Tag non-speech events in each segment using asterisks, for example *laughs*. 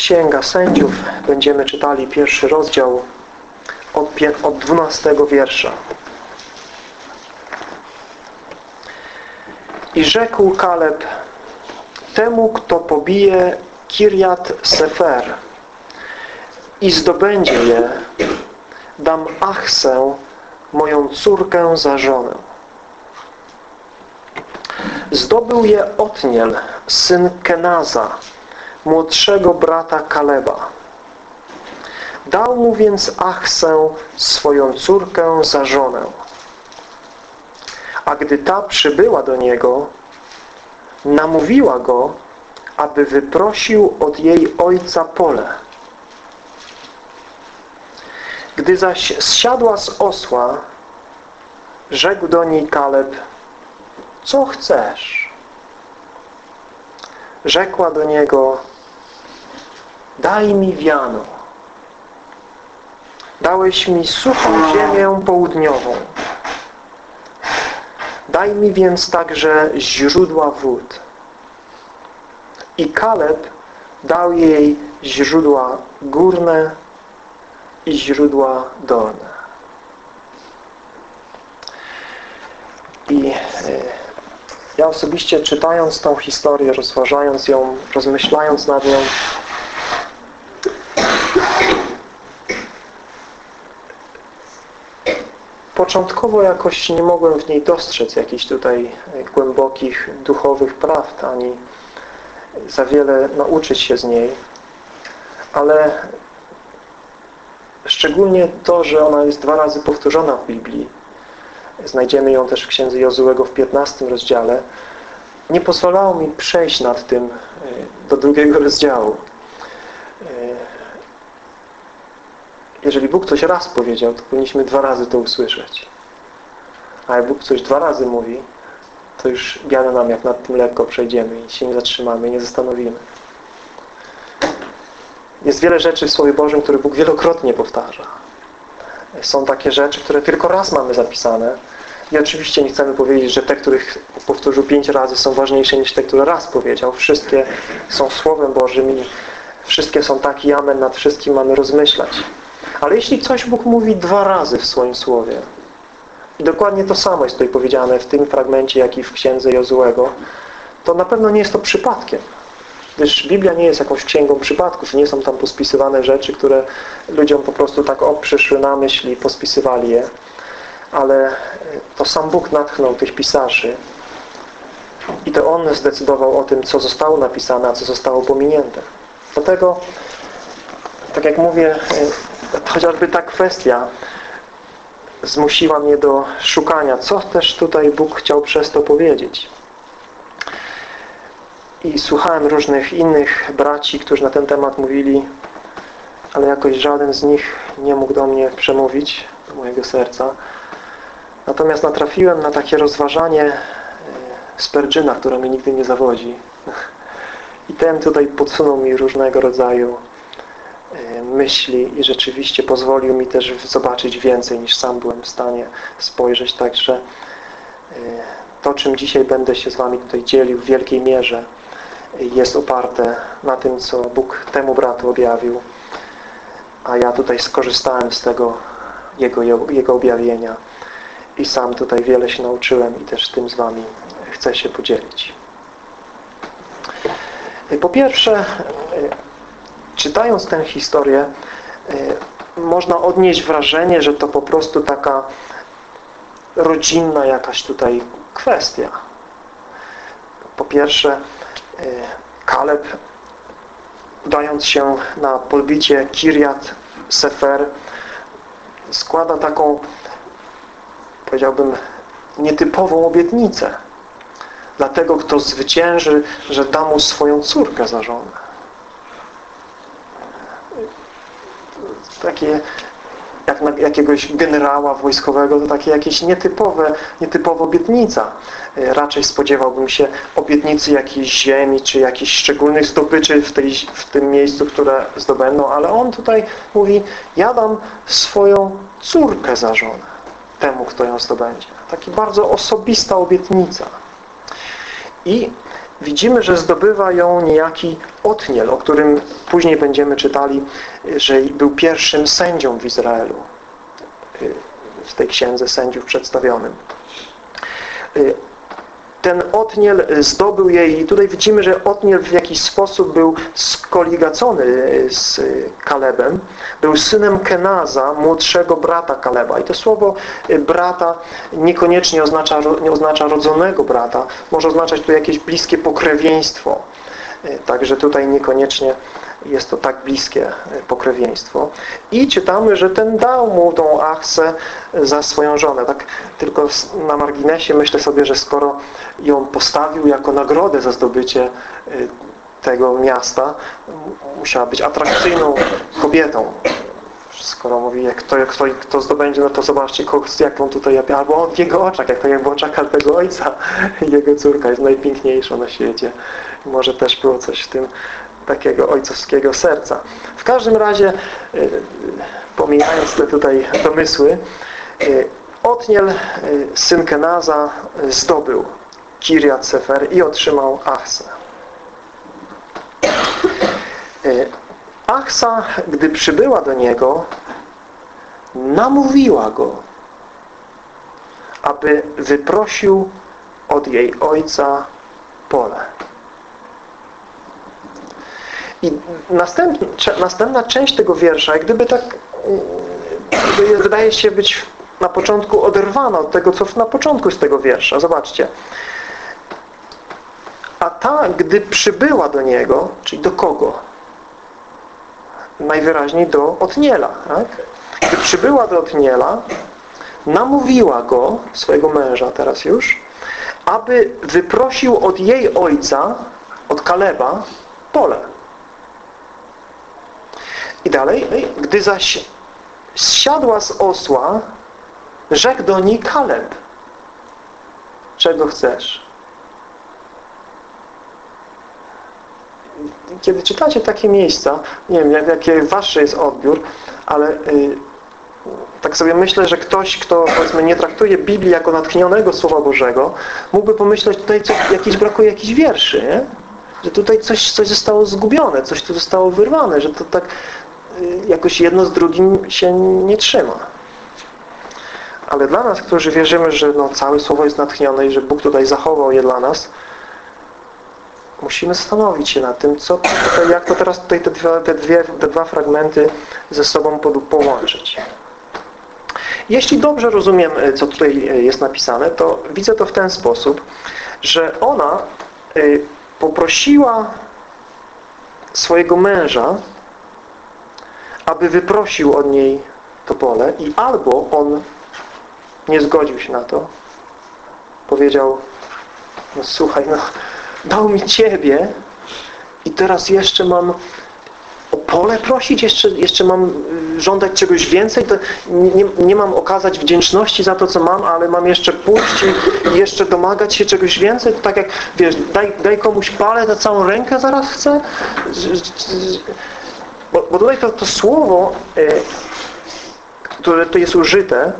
Księga Sędziów. Będziemy czytali pierwszy rozdział od, od 12 wiersza. I rzekł Kaleb temu, kto pobije Kirjat Sefer i zdobędzie je, dam Achsę, moją córkę za żonę. Zdobył je Otniel, syn Kenaza, młodszego brata Kaleba. Dał mu więc Achsę, swoją córkę, za żonę. A gdy ta przybyła do niego, namówiła go, aby wyprosił od jej ojca pole. Gdy zaś zsiadła z osła, rzekł do niej Kaleb, co chcesz? Rzekła do niego, daj mi wiano. Dałeś mi suchą ziemię południową. Daj mi więc także źródła wód. I Kaleb dał jej źródła górne i źródła dolne. I ja osobiście czytając tą historię, rozważając ją, rozmyślając nad nią, początkowo jakoś nie mogłem w niej dostrzec jakichś tutaj głębokich, duchowych prawd, ani za wiele nauczyć się z niej. Ale szczególnie to, że ona jest dwa razy powtórzona w Biblii, znajdziemy ją też w Księdze Jozułego w 15 rozdziale, nie pozwalało mi przejść nad tym e, do drugiego *laughs* rozdziału. Jeżeli Bóg coś raz powiedział, to powinniśmy dwa razy to usłyszeć. A jak Bóg coś dwa razy mówi, to już biada nam, jak nad tym lekko przejdziemy i się nie zatrzymamy, nie zastanowimy. Jest wiele rzeczy w Słowie Bożym, które Bóg wielokrotnie powtarza. Są takie rzeczy, które tylko raz mamy zapisane. I oczywiście nie chcemy powiedzieć, że te, których powtórzył pięć razy są ważniejsze niż te, które raz powiedział. Wszystkie są Słowem Bożym i wszystkie są taki amen, nad wszystkim mamy rozmyślać. Ale jeśli coś Bóg mówi dwa razy w swoim Słowie, i dokładnie to samo jest tutaj powiedziane w tym fragmencie, jak i w Księdze Jozułego, to na pewno nie jest to przypadkiem. Gdyż Biblia nie jest jakąś księgą przypadków. Nie są tam pospisywane rzeczy, które ludziom po prostu tak o przyszły na myśl i pospisywali je. Ale to sam Bóg natchnął tych pisarzy. I to On zdecydował o tym, co zostało napisane, a co zostało pominięte. Dlatego, tak jak mówię, chociażby ta kwestia zmusiła mnie do szukania, co też tutaj Bóg chciał przez to powiedzieć. I słuchałem różnych innych braci, którzy na ten temat mówili, ale jakoś żaden z nich nie mógł do mnie przemówić, do mojego serca. Natomiast natrafiłem na takie rozważanie e, Spurgeona, które mnie nigdy nie zawodzi. *laughs* I ten tutaj podsunął mi różnego rodzaju myśli i rzeczywiście pozwolił mi też zobaczyć więcej niż sam byłem w stanie spojrzeć. Także e, to, czym dzisiaj będę się z Wami tutaj dzielił w wielkiej mierze jest oparte na tym, co Bóg temu bratu objawił. A ja tutaj skorzystałem z tego Jego, Jego objawienia i sam tutaj wiele się nauczyłem i też tym z Wami chcę się podzielić. Po pierwsze, czytając tę historię, można odnieść wrażenie, że to po prostu taka rodzinna jakaś tutaj kwestia. Po pierwsze, Kaleb dając się na podbicie Kirjat Sefer składa taką powiedziałbym nietypową obietnicę dla tego, kto zwycięży, że da mu swoją córkę za żonę. Takie jak na jakiegoś generała wojskowego, to takie jakieś nietypowe, nietypowa obietnica. E, raczej spodziewałbym się obietnicy jakiejś ziemi, czy jakichś szczególnych zdobyczy w, tej, w tym miejscu, które zdobędą, ale on tutaj mówi, ja dam swoją córkę za żonę temu, kto ją zdobędzie. Taki bardzo osobista obietnica. I widzimy, że zdobywa ją niejaki Otniel, o którym później będziemy czytali, że był pierwszym sędzią w Izraelu w tej księdze sędziów przedstawionym. Ten Otniel zdobył jej i tutaj widzimy, że Otniel w jakiś sposób był skoligacony z Kalebem. Był synem Kenaza, młodszego brata Kaleba. I to słowo brata niekoniecznie oznacza, nie oznacza rodzonego brata. Może oznaczać tu jakieś bliskie pokrewieństwo. Także tutaj niekoniecznie jest to tak bliskie e, pokrewieństwo. I czytamy, że ten dał mu tą Achsę za swoją żonę. Tak tylko na marginesie myślę sobie, że skoro ją postawił jako nagrodę za zdobycie e, tego miasta, musiała być atrakcyjną kobietą. Skoro mówi, jak to, jak kto, kto zdobędzie, no to zobaczcie, jaką tutaj, albo on w jego oczach, jak to jak w oczach każdego ojca, *laughs* jego córka jest najpiękniejsza na świecie. Może też było coś w tym takiego ojcowskiego serca. W każdym razie, y, pomijając te tutaj domysły, y, Otniel, y, syn Kenaza, zdobył Kiriat Sefer i otrzymał Achsę. Achsa, gdy przybyła do niego, namówiła go, aby wyprosił od jej ojca pole. Następna część tego wiersza, jak gdyby tak wydaje się być na początku oderwana od tego, co na początku z tego wiersza. Zobaczcie. A ta, gdy przybyła do niego, czyli do kogo? Najwyraźniej do Otniela. Tak? Gdy przybyła do Otniela, namówiła go, swojego męża teraz już, aby wyprosił od jej ojca, od Kaleba, pole. I dalej, gdy zaś zsiadła z osła, rzekł do niej Kaleb. Czego chcesz? Kiedy czytacie takie miejsca, nie wiem, jak, jaki wasz jest odbiór, ale y, tak sobie myślę, że ktoś, kto powiedzmy nie traktuje Biblii jako natchnionego Słowa Bożego, mógłby pomyśleć, tutaj coś, jakiś brakuje jakichś wierszy, nie? że tutaj coś, coś zostało zgubione, coś tu zostało wyrwane, że to tak jakoś jedno z drugim się nie trzyma. Ale dla nas, którzy wierzymy, że no, całe Słowo jest natchnione i że Bóg tutaj zachował je dla nas, musimy zastanowić się nad tym, co tutaj, jak to teraz tutaj te, dwie, te, dwie, te dwa fragmenty ze sobą połączyć. Jeśli dobrze rozumiem, y, co tutaj y, jest napisane, to widzę to w ten sposób, że ona poprosiła swojego męża, aby wyprosił od niej to pole i albo on nie zgodził się na to, powiedział, no słuchaj, no dał mi Ciebie i teraz jeszcze mam o pole prosić, jeszcze, jeszcze mam y, żądać czegoś więcej, to nie, nie mam okazać wdzięczności za to, co mam, ale mam jeszcze pójść i jeszcze domagać się czegoś więcej, to tak jak, wiesz, daj, daj komuś palę, to całą rękę zaraz chcę, bo, tutaj to, to słowo, e, które tu jest użyte,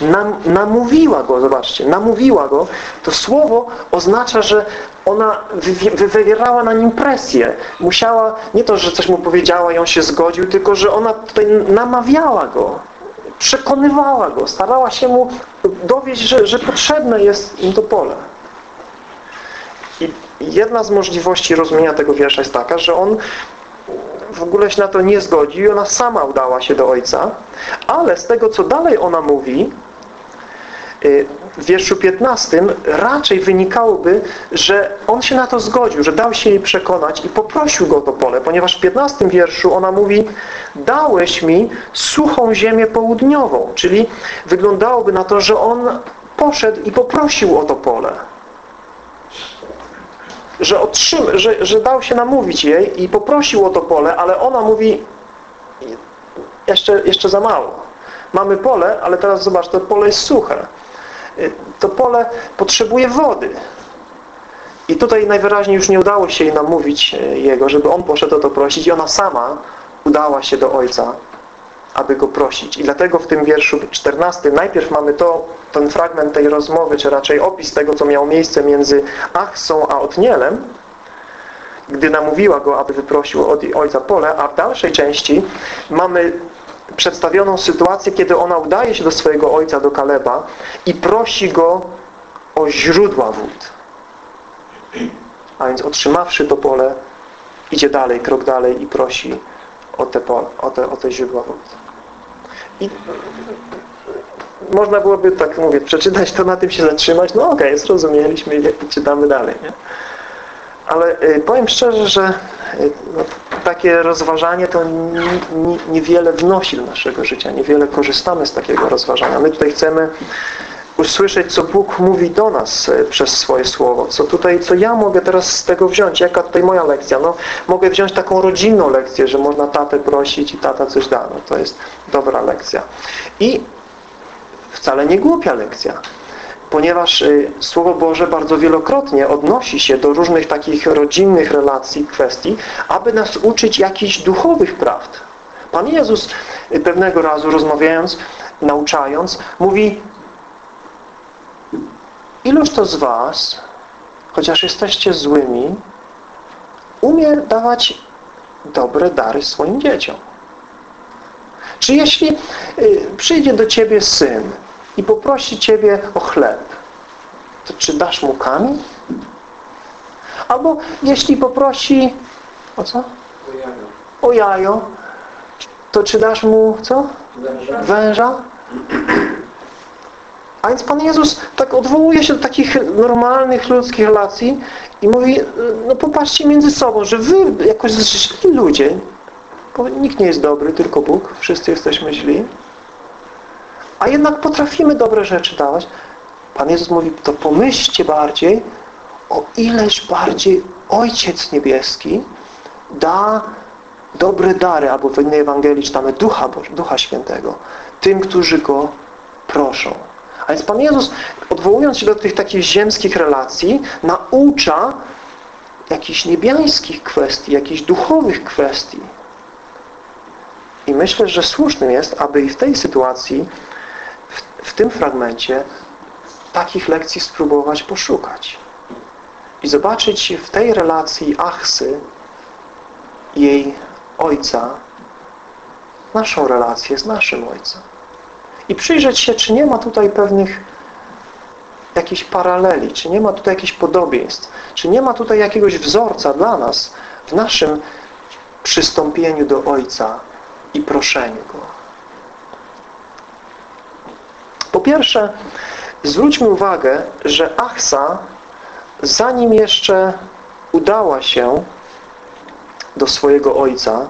nam, namówiła go, zobaczcie, namówiła go, to słowo oznacza, że ona wy, wywierała na nim presję. Musiała, nie to, że coś mu powiedziała i on się zgodził, tylko, że ona tutaj namawiała go, przekonywała go, starała się mu dowieść, że, że potrzebne jest im to pole. I jedna z możliwości rozumienia tego wiersza jest taka, że on w ogóle się na to nie zgodzi i ona sama udała się do ojca, ale z tego, co dalej ona mówi, y, w wierszu 15 raczej wynikałoby, że on się na to zgodził, że dał się jej przekonać i poprosił go o to pole, ponieważ w 15 wierszu ona mówi dałeś mi suchą ziemię południową, czyli wyglądałoby na to, że on poszedł i poprosił o to pole że, otrzyma, że, że dał się namówić jej i poprosił o to pole, ale ona mówi jeszcze, jeszcze za mało. Mamy pole, ale teraz zobacz, to pole jest suche. To pole potrzebuje wody. I tutaj najwyraźniej już nie udało się jej namówić e, jego, żeby on poszedł o to prosić i ona sama udała się do ojca aby Go prosić. I dlatego w tym wierszu 14 najpierw mamy to, ten fragment tej rozmowy, czy raczej opis tego, co miało miejsce między Achsą a Otnielem, gdy namówiła go, aby wyprosił od ojca pole, a w dalszej części mamy przedstawioną sytuację, kiedy ona udaje się do swojego ojca, do Kaleba i prosi go o źródła wód. A więc otrzymawszy to pole, idzie dalej, krok dalej i prosi o te, pole, o te, o te źródła wód. I można byłoby, tak mówię, przeczytać to, na tym się zatrzymać. No okej, okay, zrozumieliśmy i czytamy dalej. Nie? Ale y, powiem szczerze, że y, no, takie rozważanie to niewiele wnosi do naszego życia, niewiele korzystamy z takiego rozważania. My tutaj chcemy usłyszeć, co Bóg mówi do nas y, przez swoje słowo. Co tutaj, co ja mogę teraz z tego wziąć? Jaka tutaj moja lekcja? No, mogę wziąć taką rodzinną lekcję, że można tatę prosić i tata coś da. No, to jest dobra lekcja. I wcale nie głupia lekcja ponieważ y, Słowo Boże bardzo wielokrotnie odnosi się do różnych takich rodzinnych relacji, kwestii, aby nas uczyć jakichś duchowych prawd. Pan Jezus y, pewnego razu rozmawiając, nauczając, mówi iluż to z was, chociaż jesteście złymi, umie dawać dobre dary swoim dzieciom. Czy jeśli y, przyjdzie do ciebie syn i poprosi Ciebie o chleb, to czy dasz mu kamień? Albo jeśli poprosi o co? O jajo. O jajo, to czy dasz mu co? Węża. Węża? A więc Pan Jezus tak odwołuje się do takich normalnych ludzkich relacji i mówi, no popatrzcie między sobą, że wy jakoś źli ludzie, bo nikt nie jest dobry, tylko Bóg, wszyscy jesteśmy źli, a jednak potrafimy dobre rzeczy dawać. Pan Jezus mówi, to pomyślcie bardziej, o ileż bardziej Ojciec Niebieski da dobre dary, albo w innej Ewangelii czytamy Ducha, Ducha Świętego, tym, którzy Go proszą. A więc Pan Jezus, odwołując się do tych takich ziemskich relacji, naucza jakichś niebiańskich kwestii, jakichś duchowych kwestii. I myślę, że słusznym jest, aby i w tej sytuacji w tym fragmencie takich lekcji spróbować poszukać. I zobaczyć w tej relacji Achsy jej ojca naszą relację z naszym ojcem. I przyjrzeć się, czy nie ma tutaj pewnych jakichś paraleli, czy nie ma tutaj jakichś podobieństw, czy nie ma tutaj jakiegoś wzorca dla nas w naszym przystąpieniu do Ojca i proszeniu Go. Po pierwsze, zwróćmy uwagę, że Achsa, zanim jeszcze udała się do swojego ojca,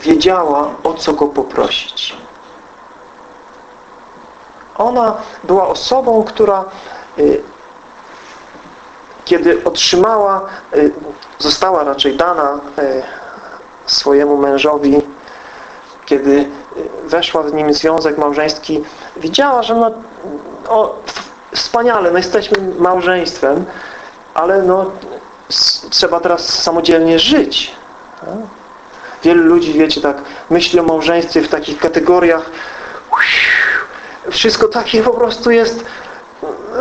wiedziała, o co go poprosić. Ona była osobą, która y, kiedy otrzymała, y, została raczej dana y, swojemu mężowi, kiedy weszła w nim związek małżeński, widziała, że no, o, wspaniale, no jesteśmy małżeństwem, ale no, trzeba teraz samodzielnie żyć. Wielu ludzi, wiecie, tak myśli o małżeństwie w takich kategoriach. Wszystko takie po prostu jest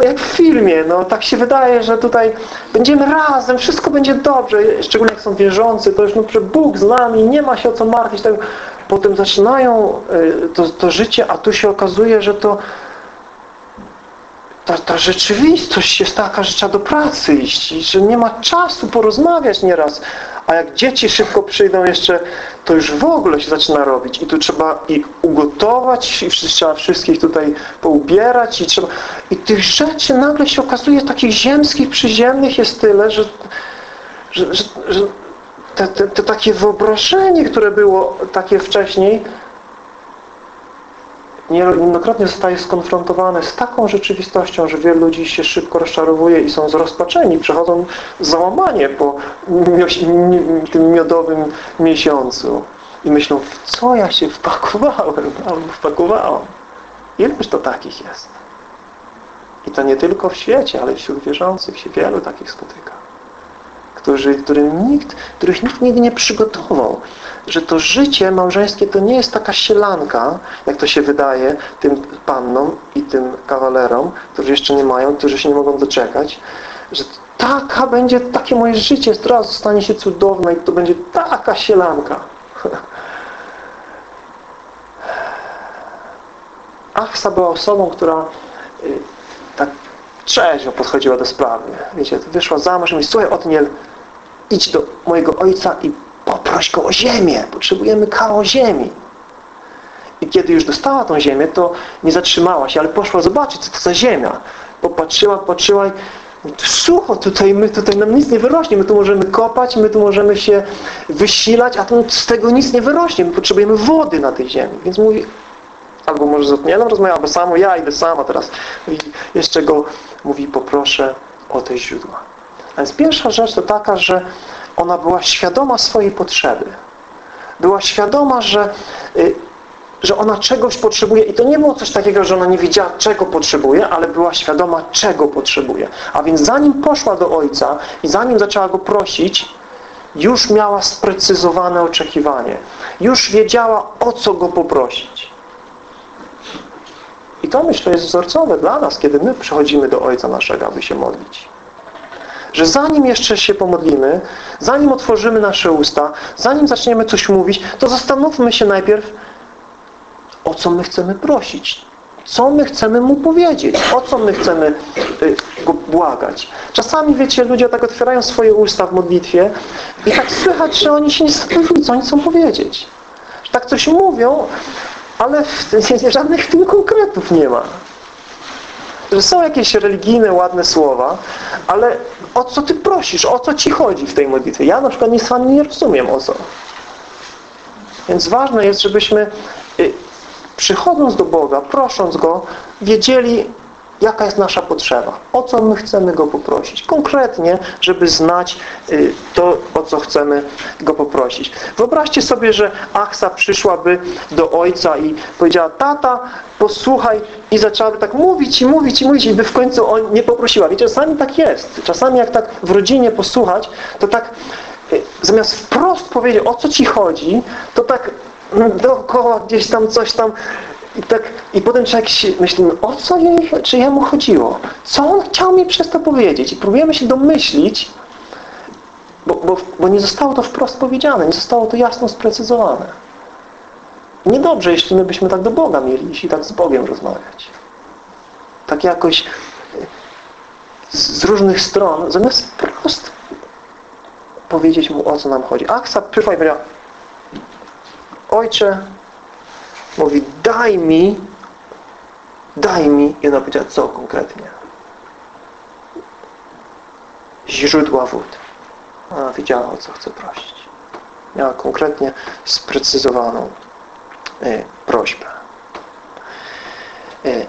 jak w filmie, no tak się wydaje, że tutaj będziemy razem, wszystko będzie dobrze, szczególnie jak są wierzący, to już no, że Bóg z nami, nie ma się o co martwić, tak, potem zaczynają y, to, to życie, a tu się okazuje, że to ta, ta rzeczywistość jest taka, że trzeba do pracy iść że nie ma czasu porozmawiać nieraz. A jak dzieci szybko przyjdą jeszcze, to już w ogóle się zaczyna robić. I tu trzeba i ugotować, i trzeba wszystkich tutaj poubierać. I, trzeba... I tych rzeczy nagle się okazuje, takich ziemskich, przyziemnych jest tyle, że, że, że, że te, te, te takie wyobrażenie, które było takie wcześniej, niejednokrotnie zostaje skonfrontowane z taką rzeczywistością, że wielu ludzi się szybko rozczarowuje i są zrozpaczeni, przechodzą załamanie po tym miodowym miesiącu i myślą, w co ja się wpakowałem albo wpakowałam. Ileż to takich jest? I to nie tylko w świecie, ale wśród wierzących się wielu takich spotyka którzy, którym nikt, których nikt nigdy nie przygotował. Że to życie małżeńskie to nie jest taka sielanka, jak to się wydaje tym pannom i tym kawalerom, którzy jeszcze nie mają, którzy się nie mogą doczekać, że taka będzie, takie moje życie teraz stanie się cudowne i to będzie taka sielanka. *laughs* Achsa była osobą, która y, tak trzeźwo podchodziła do sprawy. Wiecie, wyszła za mąż i mówi, słuchaj Otniel, idź do mojego ojca i poproś go o ziemię. Potrzebujemy kawał ziemi. I kiedy już dostała tą ziemię, to nie zatrzymała się, ale poszła zobaczyć, co to za ziemia. Popatrzyła, patrzyła i sucho tutaj, my tutaj nam nic nie wyrośnie. My tu możemy kopać, my tu możemy się wysilać, a tu z tego nic nie wyrośnie. My potrzebujemy wody na tej ziemi. Więc mówi, albo może z Otnielem rozmawia, albo samo ja idę sama teraz. I jeszcze go mówi, poproszę o te źródła. A więc pierwsza rzecz to taka, że ona była świadoma swojej potrzeby. Była świadoma, że, y, że ona czegoś potrzebuje i to nie było coś takiego, że ona nie wiedziała czego potrzebuje, ale była świadoma czego potrzebuje. A więc zanim poszła do Ojca i zanim zaczęła Go prosić, już miała sprecyzowane oczekiwanie. Już wiedziała o co Go poprosić. I to myślę jest wzorcowe dla nas, kiedy my przychodzimy do Ojca naszego, aby się modlić. Że zanim jeszcze się pomodlimy, zanim otworzymy nasze usta, zanim zaczniemy coś mówić, to zastanówmy się najpierw, o co my chcemy prosić. Co my chcemy Mu powiedzieć? O co my chcemy y, Go błagać? Czasami, wiecie, ludzie tak otwierają swoje usta w modlitwie i tak słychać, że oni się nie zastanowili, co oni chcą powiedzieć. Że tak coś mówią, ale w, żadnych w tym konkretów nie ma. Że są jakieś religijne, ładne słowa, ale o co Ty prosisz? O co Ci chodzi w tej modlitwie? Ja na przykład nic nie rozumiem o co. Więc ważne jest, żebyśmy y, przychodząc do Boga, prosząc Go, wiedzieli, jaka jest nasza potrzeba, o co my chcemy Go poprosić. Konkretnie, żeby znać y, to, o co chcemy Go poprosić. Wyobraźcie sobie, że Achsa przyszłaby do ojca i powiedziała, tata, posłuchaj i zaczęłaby tak mówić i mówić i mówić i by w końcu on nie poprosiła. Wiecie, czasami tak jest. Czasami jak tak w rodzinie posłuchać, to tak y, zamiast wprost powiedzieć, o co Ci chodzi, to tak dookoła gdzieś tam coś tam i tak i potem człowiek się myśli, no, o co jej, czy jemu chodziło? Co on chciał mi przez to powiedzieć? I próbujemy się domyślić, bo, bo, bo nie zostało to wprost powiedziane, nie zostało to jasno sprecyzowane. Niedobrze, jeśli my byśmy tak do Boga mieli, jeśli tak z Bogiem rozmawiać. Tak jakoś z różnych stron, zamiast wprost powiedzieć Mu, o co nam chodzi. Aksa przyszła i powiedziała, Ojcze, mówi, daj mi, daj mi. I ona powiedziała, co konkretnie? Źródła wód. Ona wiedziała, o co chce prosić. Miała konkretnie sprecyzowaną y, prośbę. Y,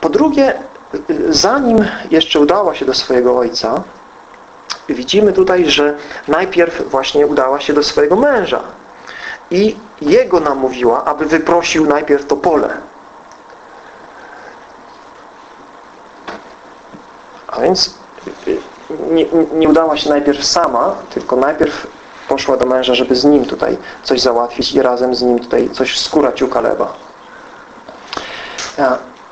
po drugie, y, zanim jeszcze udała się do swojego ojca, widzimy tutaj, że najpierw właśnie udała się do swojego męża. I jego namówiła, aby wyprosił najpierw to pole. A więc y, nie, nie udała się najpierw sama, tylko najpierw poszła do męża, żeby z nim tutaj coś załatwić i razem z nim tutaj coś skórać u Kaleba.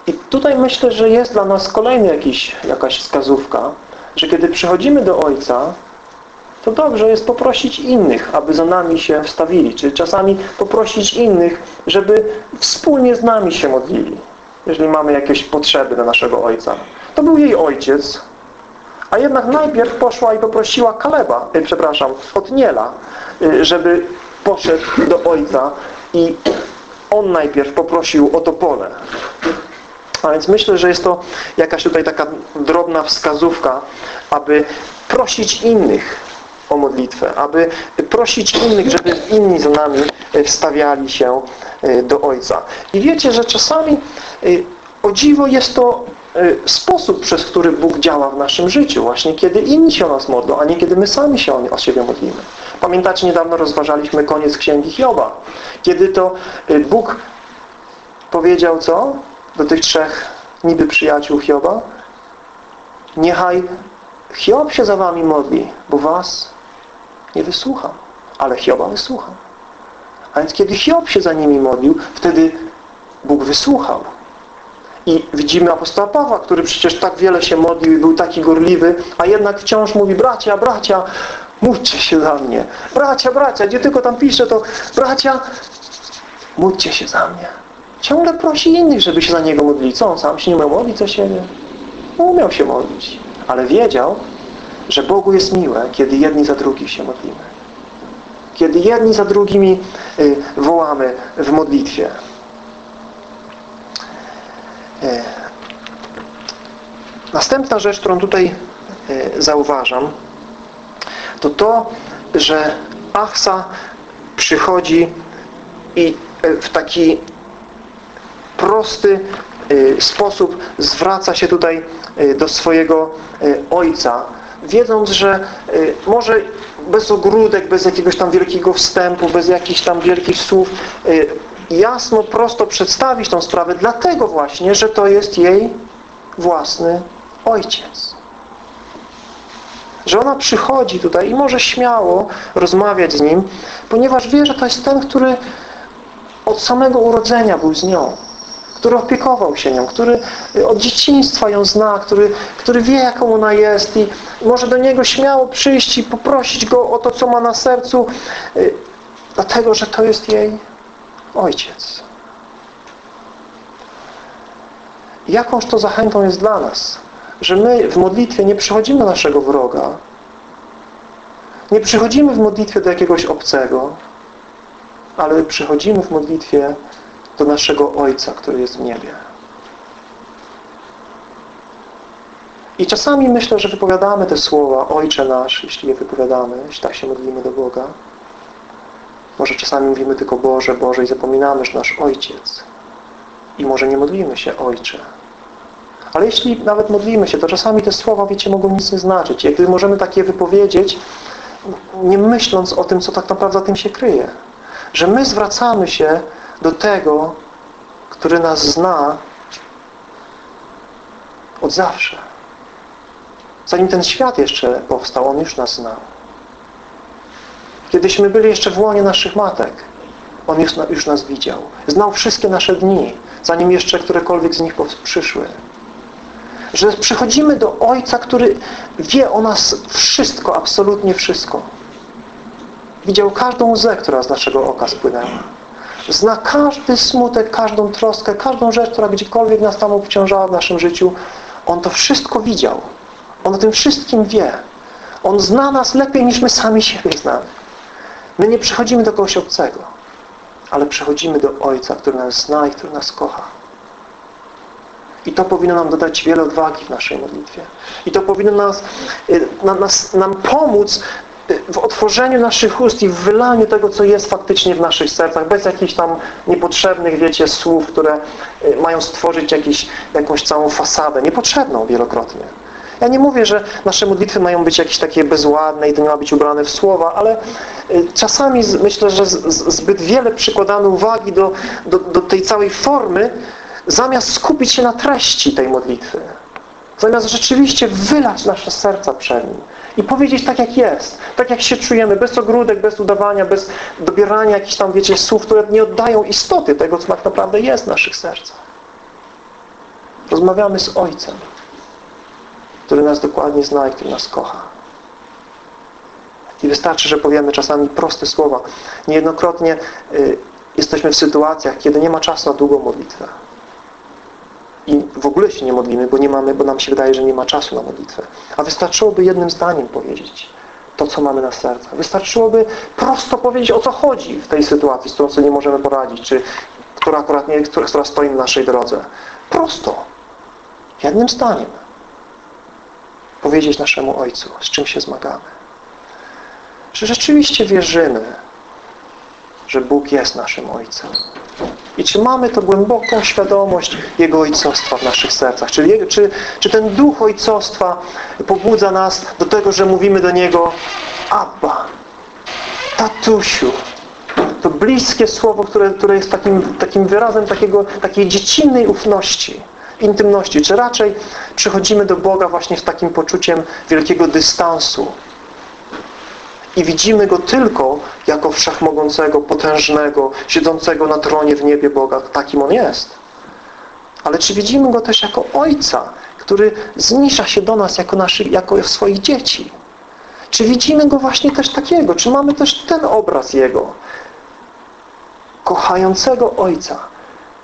I tutaj myślę, że jest dla nas kolejny jakiś, jakaś wskazówka, że kiedy przychodzimy do Ojca, to dobrze jest poprosić innych, aby za nami się wstawili, czy czasami poprosić innych, żeby wspólnie z nami się modlili, jeżeli mamy jakieś potrzeby do naszego Ojca. To był jej ojciec, a jednak najpierw poszła i poprosiła Kaleba, e, przepraszam, Otniela, e, żeby poszedł do Ojca i on najpierw poprosił o to pole. A więc myślę, że jest to jakaś tutaj taka drobna wskazówka, aby prosić innych o modlitwę, aby prosić innych, żeby inni za nami wstawiali się e, do Ojca. I wiecie, że czasami e, o dziwo jest to e, sposób, przez który Bóg działa w naszym życiu. Właśnie kiedy inni się o nas modlą, a nie kiedy my sami się o siebie modlimy. Pamiętacie, niedawno rozważaliśmy koniec Księgi Hioba. Kiedy to Bóg powiedział co? Do tych trzech niby przyjaciół Hioba? Niechaj Hiob się za wami modli, bo was nie wysłucham, ale Hioba wysłucham. A więc kiedy Hiob się za nimi modlił, wtedy Bóg wysłuchał. I widzimy apostoła Pawła, który przecież tak wiele się modlił i był taki gorliwy, a jednak wciąż mówi, bracia, bracia, módlcie się za mnie. Bracia, bracia, gdzie tylko tam pisze, to bracia, módlcie się za mnie. Ciągle prosi innych, żeby się za niego modlili. Co, on sam się nie umiał modlić za siebie? No, umiał się modlić, ale wiedział, że Bogu jest miłe, kiedy jedni za drugich się modlimy. Kiedy jedni za drugimi y, wołamy w modlitwie. Y. Następna rzecz, którą tutaj y, zauważam, to to, że Achsa przychodzi i w taki prosty sposób zwraca się tutaj do swojego ojca, wiedząc, że może bez ogródek, bez jakiegoś tam wielkiego wstępu, bez jakichś tam wielkich słów jasno, prosto przedstawić tą sprawę, dlatego właśnie, że to jest jej własny ojciec. Że ona przychodzi tutaj i może śmiało rozmawiać z nim, ponieważ wie, że to jest ten, który od samego urodzenia był z nią który opiekował się nią, który od dzieciństwa ją zna, który, który wie, jaką ona jest i może do niego śmiało przyjść i poprosić go o to, co ma na sercu, y, dlatego, że to jest jej ojciec. Jakąż to zachętą jest dla nas, że my w modlitwie nie przychodzimy naszego wroga, nie przychodzimy w modlitwie do jakiegoś obcego, ale przychodzimy w modlitwie do naszego Ojca, który jest w niebie. I czasami myślę, że wypowiadamy te słowa Ojcze nasz, jeśli je wypowiadamy, jeśli tak się modlimy do Boga. Może czasami mówimy tylko Boże, Boże i zapominamy, że nasz Ojciec. I może nie modlimy się Ojcze. Ale jeśli nawet modlimy się, to czasami te słowa, wiecie, mogą nic nie znaczyć. Jakby możemy takie wypowiedzieć, nie myśląc o tym, co tak naprawdę tym się kryje. Że my zwracamy się do tego, który nas zna od zawsze. Zanim ten świat jeszcze powstał, On już nas znał. Kiedyśmy byli jeszcze w łonie naszych matek, On już, już nas widział. Znał wszystkie nasze dni, zanim jeszcze którekolwiek z nich przyszły. Że przychodzimy do Ojca, który wie o nas wszystko, absolutnie wszystko. Widział każdą łzę, która z naszego oka spłynęła. Zna każdy smutek, każdą troskę, każdą rzecz, która gdziekolwiek nas tam obciążała w naszym życiu. On to wszystko widział. On o tym wszystkim wie. On zna nas lepiej niż my sami siebie znamy. My nie przychodzimy do kogoś obcego, ale przychodzimy do Ojca, który nas zna i który nas kocha. I to powinno nam dodać wiele odwagi w naszej modlitwie. I to powinno nas, y, nas, nam pomóc w otworzeniu naszych ust i w wylaniu tego, co jest faktycznie w naszych sercach, bez jakichś tam niepotrzebnych, wiecie, słów, które y, mają stworzyć jakiś, jakąś całą fasadę, niepotrzebną wielokrotnie. Ja nie mówię, że nasze modlitwy mają być jakieś takie bezładne i to nie ma być ubrane w słowa, ale y, czasami myślę, że zbyt wiele przykładamy uwagi do, do, do tej całej formy, zamiast skupić się na treści tej modlitwy. Zamiast rzeczywiście wylać nasze serca przed Nim i powiedzieć tak jak jest, tak jak się czujemy, bez ogródek, bez udawania, bez dobierania jakichś tam, wiecie, słów, które nie oddają istoty tego, co tak naprawdę jest w naszych sercach. Rozmawiamy z Ojcem, który nas dokładnie zna i który nas kocha. I wystarczy, że powiemy czasami proste słowa. Niejednokrotnie y, jesteśmy w sytuacjach, kiedy nie ma czasu na długą modlitwę i w ogóle się nie modlimy, bo nie mamy, bo nam się wydaje, że nie ma czasu na modlitwę. A wystarczyłoby jednym zdaniem powiedzieć to, co mamy na sercu. Wystarczyłoby prosto powiedzieć, o co chodzi w tej sytuacji, z którą sobie nie możemy poradzić, czy która akurat nie, która, która stoi na naszej drodze. Prosto. Jednym zdaniem. Powiedzieć naszemu Ojcu, z czym się zmagamy. Że rzeczywiście wierzymy, że Bóg jest naszym Ojcem. I czy mamy to głęboką świadomość Jego ojcostwa w naszych sercach? Czyli, czy, czy ten duch ojcostwa pobudza nas do tego, że mówimy do Niego Abba, tatusiu. To bliskie słowo, które, które jest takim, takim wyrazem takiego, takiej dziecinnej ufności. intymności, czy raczej przychodzimy do Boga właśnie z takim poczuciem wielkiego dystansu i widzimy Go tylko jako wszechmogącego, potężnego, siedzącego na tronie w niebie Boga, takim On jest. Ale czy widzimy Go też jako Ojca, który znisza się do nas jako, naszych, jako swoich dzieci? Czy widzimy Go właśnie też takiego? Czy mamy też ten obraz Jego? Kochającego Ojca,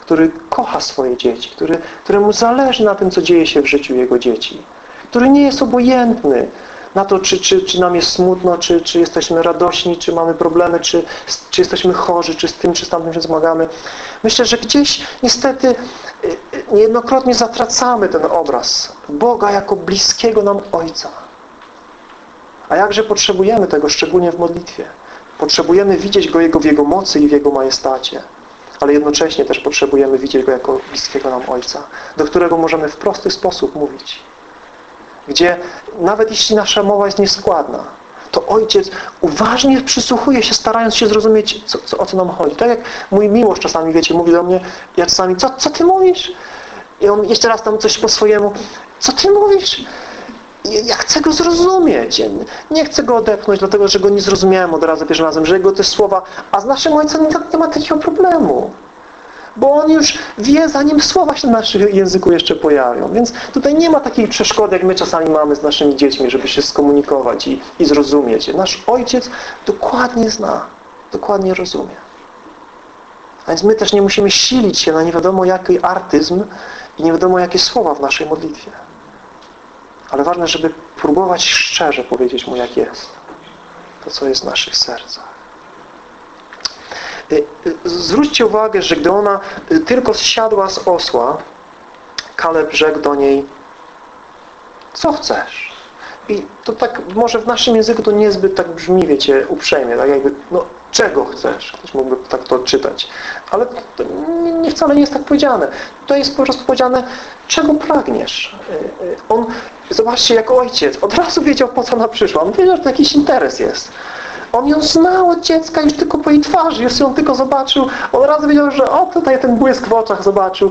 który kocha swoje dzieci, który, któremu zależy na tym, co dzieje się w życiu Jego dzieci, który nie jest obojętny na to, czy, czy, czy nam jest smutno, czy, czy jesteśmy radośni, czy mamy problemy, czy, czy jesteśmy chorzy, czy z tym, czy z tamtym się zmagamy. Myślę, że gdzieś niestety y, y, niejednokrotnie zatracamy ten obraz Boga jako bliskiego nam Ojca. A jakże potrzebujemy tego, szczególnie w modlitwie. Potrzebujemy widzieć Go Jego w Jego mocy i w Jego majestacie. Ale jednocześnie też potrzebujemy widzieć Go jako bliskiego nam Ojca, do którego możemy w prosty sposób mówić. Gdzie nawet jeśli nasza mowa jest nieskładna, to Ojciec uważnie przysłuchuje się, starając się zrozumieć, co, co, o co nam chodzi. Tak jak mój miłość czasami, wiecie, mówi do mnie, ja czasami, co, co Ty mówisz? I on jeszcze raz tam coś po swojemu, co Ty mówisz? ja chcę go zrozumieć. Nie chcę go odepchnąć, dlatego że go nie zrozumiałem od razu pierwszym razem, że jego te słowa, a z naszym ojcem nie, nie ma takiego problemu. Bo on już wie, zanim słowa się w naszym języku jeszcze pojawią. Więc tutaj nie ma takiej przeszkody, jak my czasami mamy z naszymi dziećmi, żeby się skomunikować i, i zrozumieć. Nasz ojciec dokładnie zna, dokładnie rozumie. A więc my też nie musimy silić się na nie wiadomo jaki artyzm i nie wiadomo jakie słowa w naszej modlitwie. Ale ważne, żeby próbować szczerze powiedzieć Mu, jak jest. To, co jest w naszych sercach. Y, y, zwróćcie uwagę, że gdy ona y, tylko zsiadła z osła, Kaleb rzekł do niej co chcesz? I to tak, może w naszym języku to niezbyt tak brzmi, wiecie, uprzejmie, tak jakby, no czego chcesz? Ktoś mógłby tak to odczytać. Ale to nie, nie wcale nie jest tak powiedziane. To jest po prostu powiedziane, czego pragniesz? On, zobaczcie, jak ojciec, od razu wiedział, po co ona przyszła. On wiedział, że to jakiś interes jest. On ją znał od dziecka już tylko po jej twarzy, już ją tylko zobaczył. On raz wiedział, że o tutaj ten błysk w oczach zobaczył.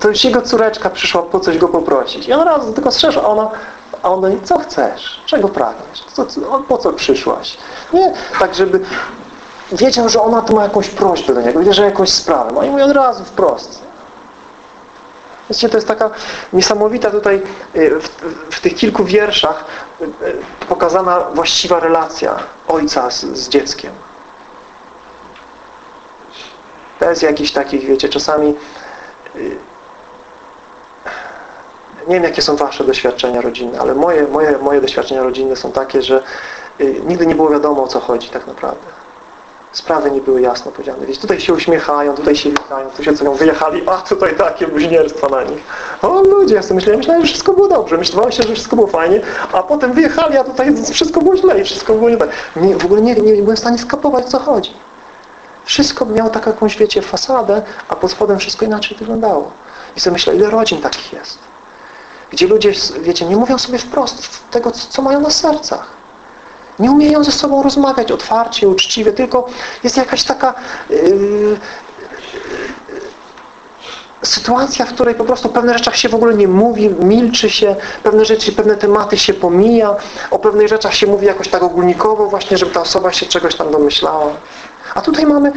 To już jego córeczka przyszła po coś go poprosić. I on raz tylko strzeż, a ona, a on do niej, co chcesz? Czego pragniesz? Co, po co przyszłaś? Nie tak, żeby wiedział, że ona tu ma jakąś prośbę do niego, wiedział, że jakąś sprawę. No i mówi od razu wprost. Wiecie, to jest taka niesamowita tutaj y, w, w, tych kilku wierszach y, y, pokazana właściwa relacja ojca z, z dzieckiem. Bez jakichś takich, wiecie, czasami nie wiem, jakie są Wasze doświadczenia rodzinne, ale moje, moje, moje doświadczenia rodzinne są takie, że nigdy nie było wiadomo, o co chodzi tak naprawdę sprawy nie były jasno powiedziane. Wiecie, tutaj się uśmiechają, tutaj się witają, tu się co wyjechali, a tutaj takie bluźnierstwa na nich. O ludzie, ja sobie myślałem, myślałem, że wszystko było dobrze, myślałem się, że wszystko było fajnie, a potem wyjechali, a tutaj wszystko było źle i wszystko było nie tak. Nie, w ogóle nie, nie, nie byłem w stanie skapować, co chodzi. Wszystko miało taką jakąś, wiecie, fasadę, a pod spodem wszystko inaczej wyglądało. I sobie myślę, ile rodzin takich jest. Gdzie ludzie, wiecie, nie mówią sobie wprost tego, co mają na sercach. Nie umieją ze sobą rozmawiać otwarcie, uczciwie, tylko jest jakaś taka yy, sytuacja, w której po prostu o pewnych rzeczach się w ogóle nie mówi, milczy się, pewne rzeczy, pewne tematy się pomija, o pewnych rzeczach się mówi jakoś tak ogólnikowo właśnie, żeby ta osoba się czegoś tam domyślała. A tutaj mamy,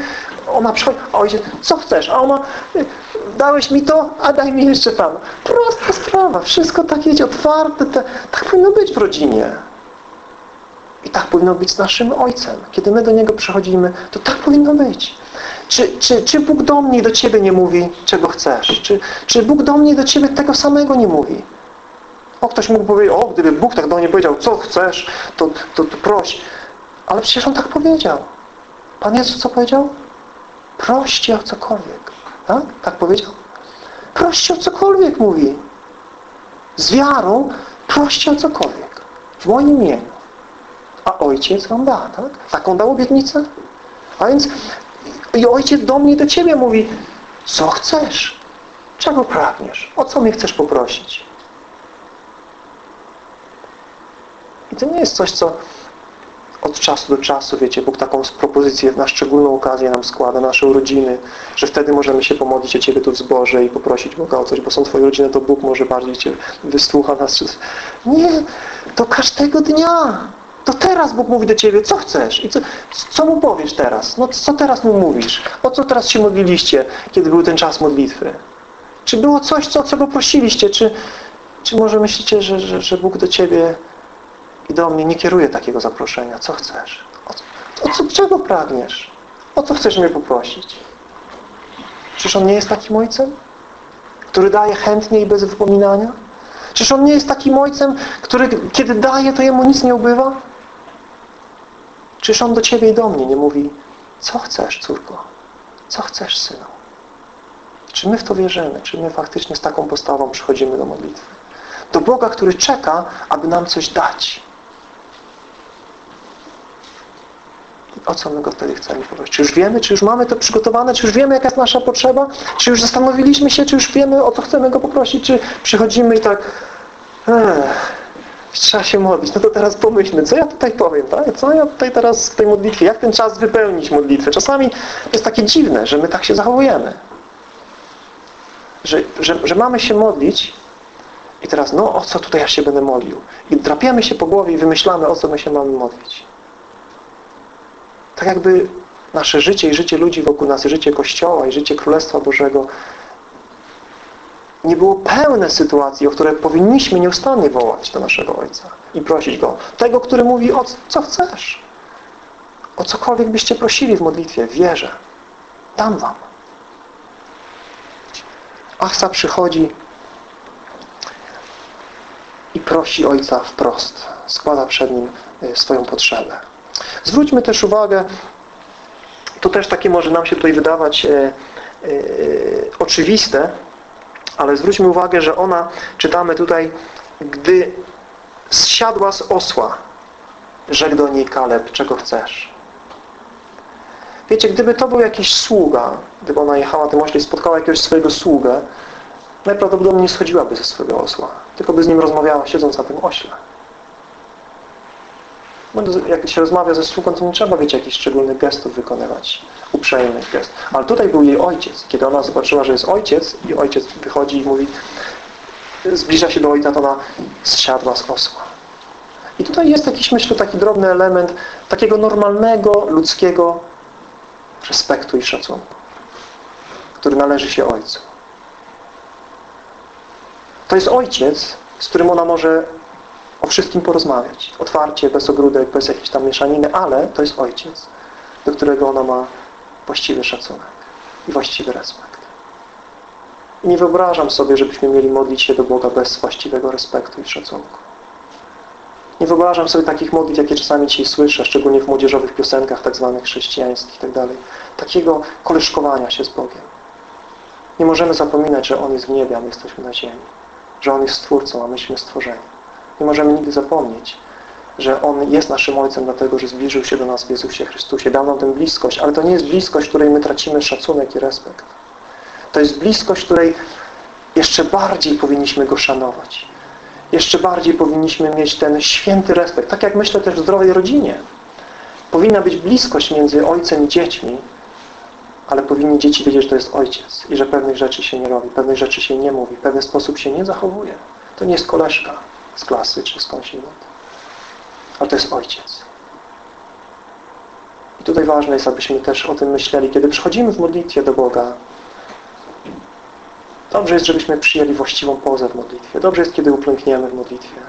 ona przychodzi, a ojciec, co chcesz? A ona, dałeś mi to, a daj mi jeszcze tam. Prosta sprawa, wszystko tak jest otwarte, te, tak powinno być w rodzinie. I tak powinno być z naszym Ojcem. Kiedy my do Niego przychodzimy, to tak powinno być. Czy, czy, czy Bóg do mnie do Ciebie nie mówi, czego chcesz? Czy, czy Bóg do mnie do Ciebie tego samego nie mówi? O, ktoś mógł powiedzieć, o, gdyby Bóg tak do mnie powiedział, co chcesz, to, to, to proś. Ale przecież On tak powiedział. Pan Jezus co powiedział? Proście o cokolwiek. Tak? Tak powiedział? Proście o cokolwiek, mówi. Z wiarą proście o cokolwiek. W moim imieniu a ojciec wam da, tak? Taką dał obietnicę? A więc i ojciec do mnie, do ciebie mówi, co chcesz? Czego pragniesz? O co mnie chcesz poprosić? I to nie jest coś, co, od czasu do czasu, wiecie, Bóg taką propozycję na szczególną okazję nam składa, nasze urodziny, że wtedy możemy się pomodlić o Ciebie tu w zborze i poprosić Boga o coś, bo są Twoje urodziny, to Bóg może bardziej Cię wysłucha nas. Nie, to każdego dnia. To teraz Bóg mówi do Ciebie, co chcesz? I co, co Mu powiesz teraz? No co teraz Mu mówisz? O co teraz się modliliście, kiedy był ten czas modlitwy? Czy było coś, co, co Go prosiliście? Czy, czy może myślicie, że, że, że Bóg do Ciebie i do mnie nie kieruje takiego zaproszenia? Co chcesz? O, o co, czego pragniesz? O co chcesz mnie poprosić? Czyż On nie jest takim Ojcem? Który daje chętnie i bez wypominania? Czyż On nie jest takim Ojcem, który kiedy daje, to Jemu nic nie ubywa? Czyż On do Ciebie i do mnie nie mówi co chcesz, córko? Co chcesz, synu? Czy my w to wierzymy? Czy my faktycznie z taką postawą przychodzimy do modlitwy? Do Boga, który czeka, aby nam coś dać. O co my Go wtedy chcemy poprosić? Czy już wiemy, czy już mamy to przygotowane, czy już wiemy, jaka jest nasza potrzeba? Czy już zastanowiliśmy się, czy już wiemy, o co chcemy Go poprosić? Czy przychodzimy i tak trzeba się modlić. No to teraz pomyślmy, co ja tutaj powiem, tak? Co ja tutaj teraz w tej modlitwie, jak ten czas wypełnić modlitwę? Czasami jest takie dziwne, że my tak się zachowujemy. Że, że, że mamy się modlić i teraz, no o co tutaj ja się będę modlił? I drapiemy się po głowie i wymyślamy, o co my się mamy modlić. Tak jakby nasze życie i życie ludzi wokół nas, życie Kościoła i życie Królestwa Bożego nie było pełne sytuacji, o które powinniśmy nieustannie wołać do naszego Ojca i prosić Go. Tego, który mówi, o co chcesz. O cokolwiek byście prosili w modlitwie, wierzę. Dam Wam. Achsa przychodzi i prosi Ojca wprost. Składa przed Nim y, swoją potrzebę. Zwróćmy też uwagę, to też takie może nam się tutaj wydawać e, e, oczywiste, ale zwróćmy uwagę, że ona, czytamy tutaj, gdy zsiadła z osła, rzekł do niej Kaleb, czego chcesz? Wiecie, gdyby to był jakiś sługa, gdyby ona jechała tym ośle i spotkała jakiegoś swojego sługę, najprawdopodobniej nie schodziłaby ze swojego osła, tylko by z nim rozmawiała, siedząc na tym ośle. No, jak się rozmawia ze sługą, to nie trzeba, wiecie, jakichś szczególnych gestów wykonywać, uprzejmych gest. Ale tutaj był jej ojciec. Kiedy ona zobaczyła, że jest ojciec i ojciec wychodzi i mówi, zbliża się do ojca, to ona zsiadła z osła. I tutaj jest jakiś, myślę, taki drobny element takiego normalnego, ludzkiego respektu i szacunku, który należy się ojcu. To jest ojciec, z którym ona może o wszystkim porozmawiać. Otwarcie, bez ogródek, bez jakiejś tam mieszaniny, ale to jest ojciec, do którego ona ma właściwy szacunek i właściwy respekt. I nie wyobrażam sobie, żebyśmy mieli modlić się do Boga bez właściwego respektu i szacunku. Nie wyobrażam sobie takich modlitw, jakie czasami dzisiaj słyszę, szczególnie w młodzieżowych piosenkach tak zwanych chrześcijańskich i tak. Takiego koleżkowania się z Bogiem. Nie możemy zapominać, że On jest w niebie, a my jesteśmy na ziemi. Że On jest Stwórcą, a myśmy stworzeni. Nie możemy nigdy zapomnieć, że On jest naszym Ojcem dlatego, że zbliżył się do nas w Jezusie Chrystusie. Dał nam tę bliskość, ale to nie jest bliskość, której my tracimy szacunek i respekt. To jest bliskość, której jeszcze bardziej powinniśmy Go szanować. Jeszcze bardziej powinniśmy mieć ten święty respekt. Tak jak myślę też w zdrowej rodzinie. Powinna być bliskość między ojcem i dziećmi, ale powinni dzieci wiedzieć, że to jest ojciec i że pewnych rzeczy się nie robi, pewnych rzeczy się nie mówi, w pewien sposób się nie zachowuje. To nie jest koleżka z klasy czy skądśinąd. Ale to jest ojciec. I tutaj ważne jest, abyśmy też o tym myśleli. Kiedy przychodzimy w modlitwie do Boga, dobrze jest, żebyśmy przyjęli właściwą pozę w modlitwie. Dobrze jest, kiedy uklękniemy w modlitwie.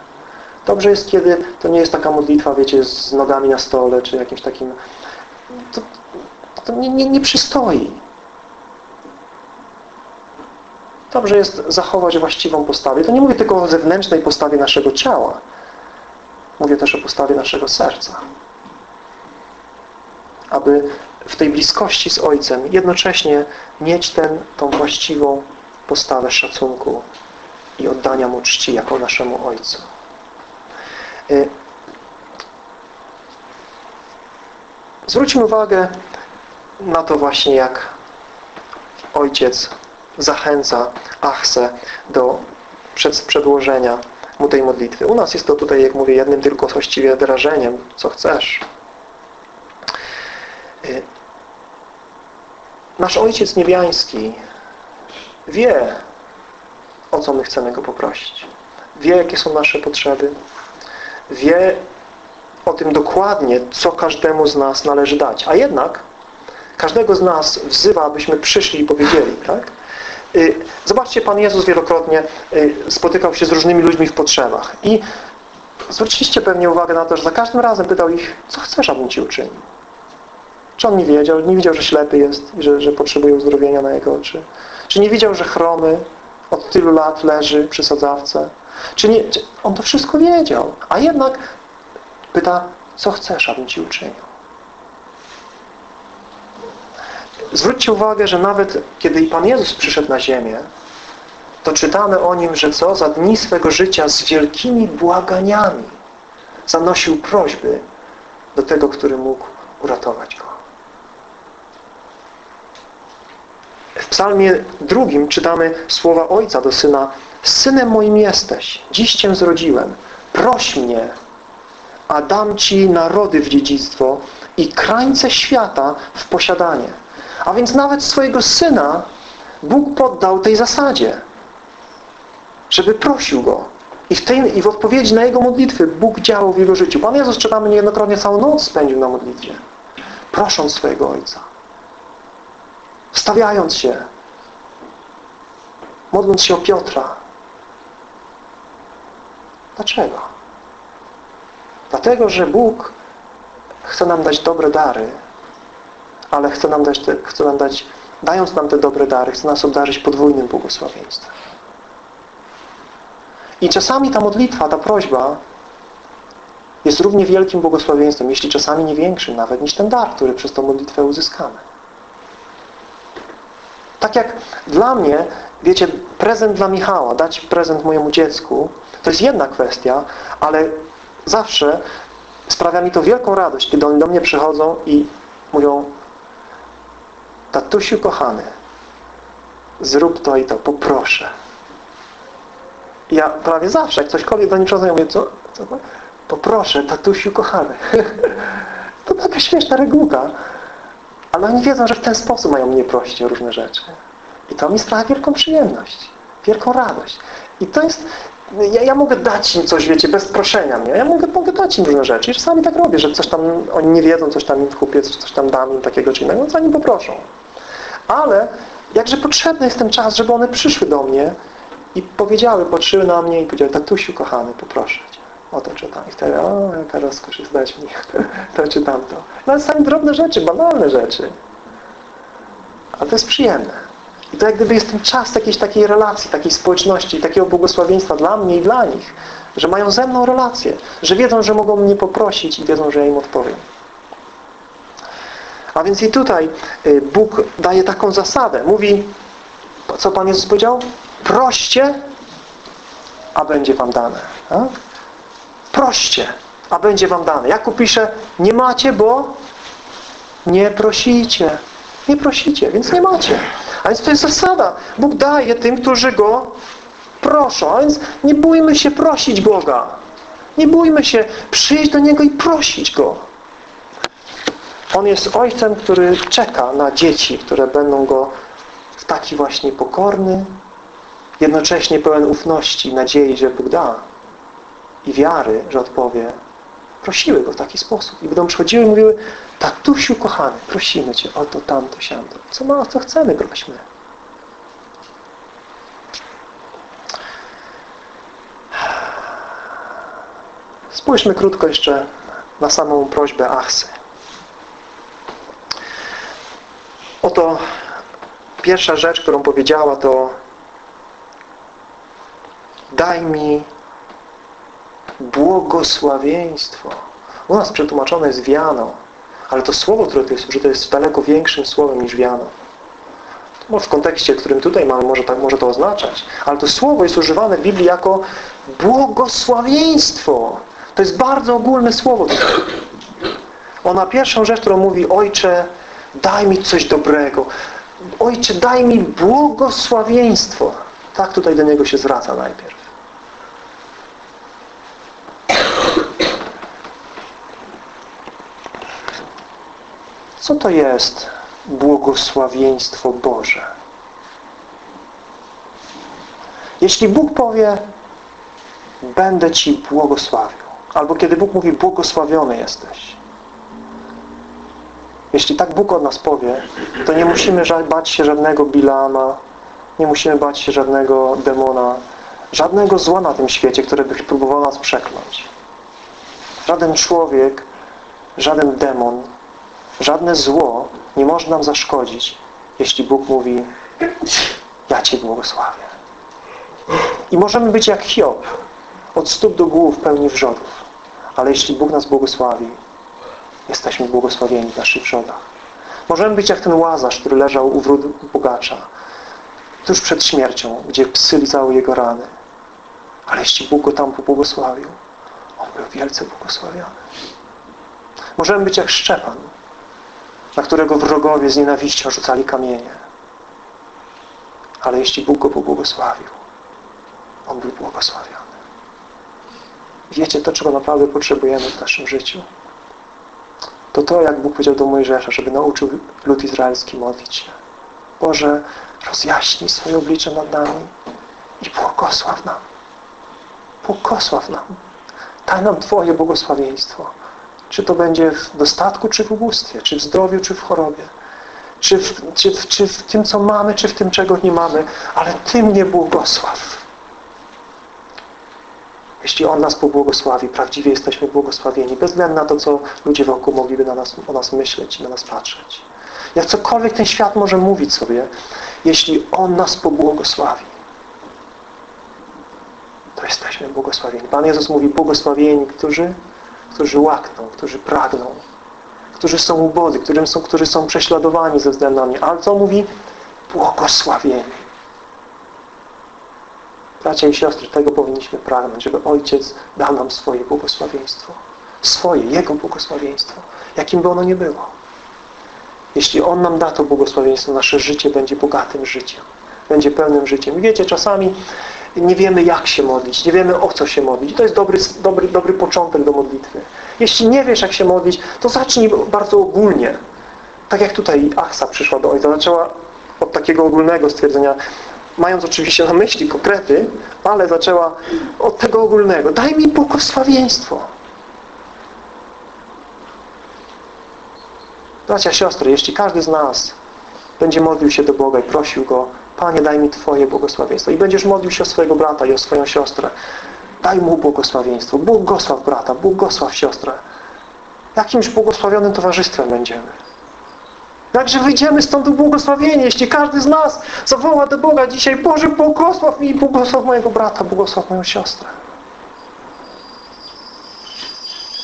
Dobrze jest, kiedy to nie jest taka modlitwa, wiecie, z nogami na stole, czy jakimś takim... To, to nie, nie, nie przystoi. Dobrze jest zachować właściwą postawę. To nie mówię tylko o zewnętrznej postawie naszego ciała. Mówię też o postawie naszego serca. Aby w tej bliskości z Ojcem jednocześnie mieć ten, tą właściwą postawę szacunku i oddania Mu czci jako naszemu Ojcu. Y, zwróćmy uwagę na to właśnie, jak Ojciec zachęca Achsę do przedłożenia mu tej modlitwy. U nas jest to tutaj, jak mówię, jednym tylko właściwie wyrażeniem, co chcesz. Y, nasz Ojciec Niebiański wie, o co my chcemy Go poprosić. Wie, jakie są nasze potrzeby. Wie o tym dokładnie, co każdemu z nas należy dać. A jednak każdego z nas wzywa, abyśmy przyszli i powiedzieli. Tak? Y, zobaczcie, Pan Jezus wielokrotnie y, spotykał się z różnymi ludźmi w potrzebach. I zwróciliście pewnie uwagę na to, że za każdym razem pytał ich, co chcesz, abym Ci uczynił? Czy on nie wiedział? Nie widział, że ślepy jest i że, że potrzebuje uzdrowienia na jego oczy? Czy nie widział, że chromy od tylu lat leży przy sadzawce? Czy nie? On to wszystko wiedział. A jednak pyta, co chcesz, abym Ci uczynił? Zwróćcie uwagę, że nawet kiedy i Pan Jezus przyszedł na ziemię, to czytamy o Nim, że co? Za dni swego życia z wielkimi błaganiami zanosił prośby do tego, który mógł uratować Go. W psalmie drugim czytamy słowa Ojca do Syna Synem moim jesteś, dziś Cię zrodziłem. Proś mnie, a dam Ci narody w dziedzictwo i krańce świata w posiadanie. A więc nawet swojego Syna Bóg poddał tej zasadzie, żeby prosił Go. I w, tej, I w odpowiedzi na Jego modlitwy Bóg działał w Jego życiu. Pan Jezus, czytamy niejednokrotnie, całą noc spędził na modlitwie, prosząc swojego Ojca. Wstawiając się, modląc się o Piotra. Dlaczego? Dlatego, że Bóg chce nam dać dobre dary, ale chce nam dać, te, chce nam dać dając nam te dobre dary, chce nas obdarzyć podwójnym błogosławieństwem. I czasami ta modlitwa, ta prośba jest równie wielkim błogosławieństwem, jeśli czasami nie większym nawet niż ten dar, który przez tą modlitwę uzyskamy. Tak jak dla mnie, wiecie, prezent dla Michała, dać prezent mojemu dziecku, to jest jedna kwestia, ale zawsze sprawia mi to wielką radość, kiedy oni do mnie przychodzą i mówią tatusiu kochany, zrób to i to, poproszę. Ja prawie zawsze, jak cośkolwiek do ja mówię, co? co? Poproszę, tatusiu kochany. *laughs* to taka śmieszna regułka. Ale oni wiedzą, że w ten sposób mają mnie prosić o różne rzeczy. I to mi sprawia wielką przyjemność, wielką radość. I to jest, ja, ja mogę dać im coś, wiecie, bez proszenia mnie. Ja mogę, mogę dać im różne rzeczy. I czasami tak robię, że coś tam, oni nie wiedzą, coś tam im kupię, coś tam dam im takiego czy innego, zanim poproszą. Ale jakże potrzebny jest ten czas, żeby one przyszły do mnie i powiedziały, patrzyły na mnie i powiedziały, tatusiu kochany, poproszę Cię. O to czytam. I wtedy, o, jaka rozkosz jest dać mi *laughs* to czy tamto. Nawet same drobne rzeczy, banalne rzeczy. A to jest przyjemne. I to jak gdyby jest ten czas jakiejś takiej relacji, takiej społeczności, takiego błogosławieństwa dla mnie i dla nich, że mają ze mną relację, że wiedzą, że mogą mnie poprosić i wiedzą, że ja im odpowiem. A więc i tutaj y, Bóg daje taką zasadę. Mówi, co Pan Jezus powiedział? Proście, a będzie wam dane. Tak? Proście, a będzie wam dane. Jakub pisze, nie macie, bo nie prosicie. Nie prosicie, więc nie macie. A więc to jest zasada. Bóg daje tym, którzy Go proszą. A więc nie bójmy się prosić Boga. Nie bójmy się przyjść do Niego i prosić Go. On jest Ojcem, który czeka na dzieci, które będą Go w taki właśnie pokorny, jednocześnie pełen ufności, nadziei, że Bóg da i wiary, że odpowie, prosiły Go w taki sposób. I będą przychodziły i mówiły, tatusiu kochany, prosimy Cię o to, tamto, siamto. Co ma, co chcemy, prośmy. Spójrzmy krótko jeszcze na samą prośbę Achsy. Oto pierwsza rzecz, którą powiedziała, to daj mi błogosławieństwo. U nas przetłumaczone jest wiano, ale to słowo, które tu jest użyte, jest daleko większym słowem niż wiano. Może w kontekście, którym tutaj mamy, może, tak, może to oznaczać. Ale to słowo jest używane w Biblii jako błogosławieństwo. To jest bardzo ogólne słowo. Ona pierwszą rzecz, którą mówi Ojcze, daj mi coś dobrego. Ojcze, daj mi błogosławieństwo. Tak tutaj do Niego się zwraca najpierw. Co to jest błogosławieństwo Boże? Jeśli Bóg powie będę Ci błogosławił, albo kiedy Bóg mówi błogosławiony jesteś, jeśli tak Bóg od nas powie, to nie musimy bać się żadnego Bilama, nie musimy bać się żadnego demona, żadnego zła na tym świecie, które by próbowało nas przekląć. Żaden człowiek, żaden demon, żadne zło nie może nam zaszkodzić, jeśli Bóg mówi ja Cię błogosławię. I możemy być jak Hiob, od stóp do głów pełni wrzodów. Ale jeśli Bóg nas błogosławi, jesteśmy błogosławieni w naszych wrzodach. Możemy być jak ten łazarz, który leżał u wrót bogacza, tuż przed śmiercią, gdzie psy lizały jego rany. Ale jeśli Bóg go tam pobłogosławił, on był wielce błogosławiony. Możemy być jak Szczepan, na którego wrogowie z nienawiścią rzucali kamienie. Ale jeśli Bóg go pobłogosławił, on był błogosławiony. Wiecie to, czego naprawdę potrzebujemy w naszym życiu? To to, jak Bóg powiedział do Mojżesza, żeby nauczył lud izraelski modlić się. Boże, rozjaśnij swoje oblicze nad nami i błogosław nam. Błogosław nam. Daj nam Twoje błogosławieństwo. Czy to będzie w dostatku, czy w ubóstwie, czy w zdrowiu, czy w chorobie. Czy w, czy, czy w tym, co mamy, czy w tym, czego nie mamy. Ale Ty mnie błogosław. Jeśli On nas pobłogosławi, prawdziwie jesteśmy błogosławieni, bez względu na to, co ludzie wokół mogliby na nas, o nas myśleć na nas patrzeć. Jak cokolwiek ten świat może mówić sobie, jeśli On nas pobłogosławi, to jesteśmy błogosławieni. Pan Jezus mówi, błogosławieni, którzy, którzy łakną, którzy pragną, którzy są ubodzy, którym są, którzy są prześladowani ze względu na mnie. Ale co mówi? Błogosławieni. Bracia i siostry, tego powinniśmy pragnąć, żeby Ojciec dał nam swoje błogosławieństwo. Swoje, Jego błogosławieństwo. Jakim by ono nie było. Jeśli On nam da to błogosławieństwo, nasze życie będzie bogatym życiem. Będzie pełnym życiem. I wiecie, czasami nie wiemy jak się modlić, nie wiemy o co się modlić. To jest dobry, dobry, dobry początek do modlitwy. Jeśli nie wiesz jak się modlić, to zacznij bardzo ogólnie. Tak jak tutaj Achsa przyszła do Ojca, zaczęła od takiego ogólnego stwierdzenia, mając oczywiście na myśli konkrety, ale zaczęła od tego ogólnego. Daj mi błogosławieństwo. Bracia, siostry, jeśli każdy z nas będzie modlił się do Boga i prosił Go, Panie, daj mi Twoje błogosławieństwo i będziesz modlił się o swojego brata i o swoją siostrę, daj mu błogosławieństwo. Błogosław brata, błogosław siostrę. Jakimś błogosławionym towarzystwem będziemy. Jakże wyjdziemy stąd błogosławieni, jeśli każdy z nas zawoła do Boga dzisiaj, Boże, błogosław mi, błogosław mojego brata, błogosław moją siostrę.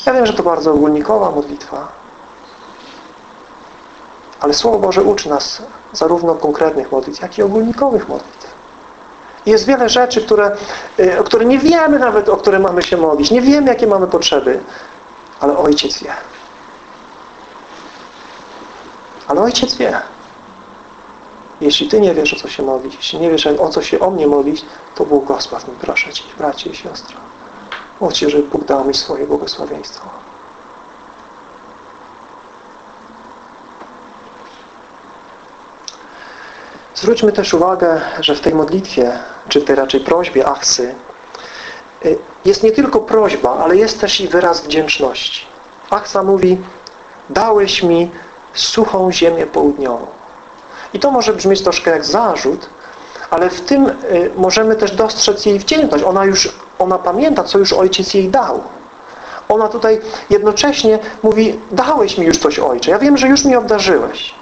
Ja wiem, że to bardzo ogólnikowa modlitwa, ale Słowo Boże uczy nas zarówno konkretnych modlitw, jak i ogólnikowych modlitw. Jest wiele rzeczy, które, o które nie wiemy nawet, o które mamy się modlić. Nie wiemy, jakie mamy potrzeby, ale Ojciec wie. Ale Ojciec wie. Jeśli Ty nie wiesz, o co się modlić, jeśli nie wiesz, o co się o mnie modlić, to błogosław mi, proszę Cię, bracie i siostro. Się, żeby Bóg dał mi swoje błogosławieństwo. Zwróćmy też uwagę, że w tej modlitwie, czy tej raczej prośbie Achsy, jest nie tylko prośba, ale jest też i wyraz wdzięczności. Achsa mówi, dałeś mi suchą ziemię południową. I to może brzmieć troszkę jak zarzut, ale w tym możemy też dostrzec jej wdzięczność. Ona już, ona pamięta, co już Ojciec jej dał. Ona tutaj jednocześnie mówi, dałeś mi już coś Ojcze. Ja wiem, że już mi obdarzyłeś.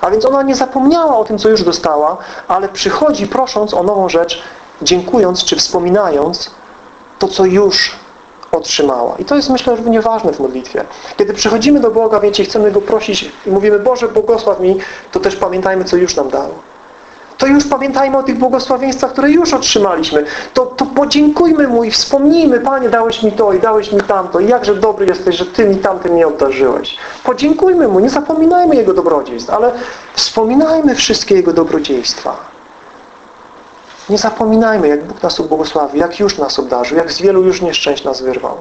A więc ona nie zapomniała o tym, co już dostała, ale przychodzi prosząc o nową rzecz, dziękując czy wspominając to, co już otrzymała. I to jest, myślę, równie ważne w modlitwie. Kiedy przychodzimy do Boga, wiecie, chcemy Go prosić i mówimy, Boże, błogosław mi, to też pamiętajmy, co już nam dał. To już pamiętajmy o tych błogosławieństwach, które już otrzymaliśmy. To, to podziękujmy Mu i wspomnijmy, Panie, dałeś mi to i dałeś mi tamto. I jakże dobry jesteś, że Ty mi tamtym nie obdarzyłeś. Podziękujmy Mu, nie zapominajmy Jego dobrodziejstw, ale wspominajmy wszystkie Jego dobrodziejstwa. Nie zapominajmy, jak Bóg nas ubłogosławi, jak już nas obdarzył, jak z wielu już nieszczęść nas wyrwał,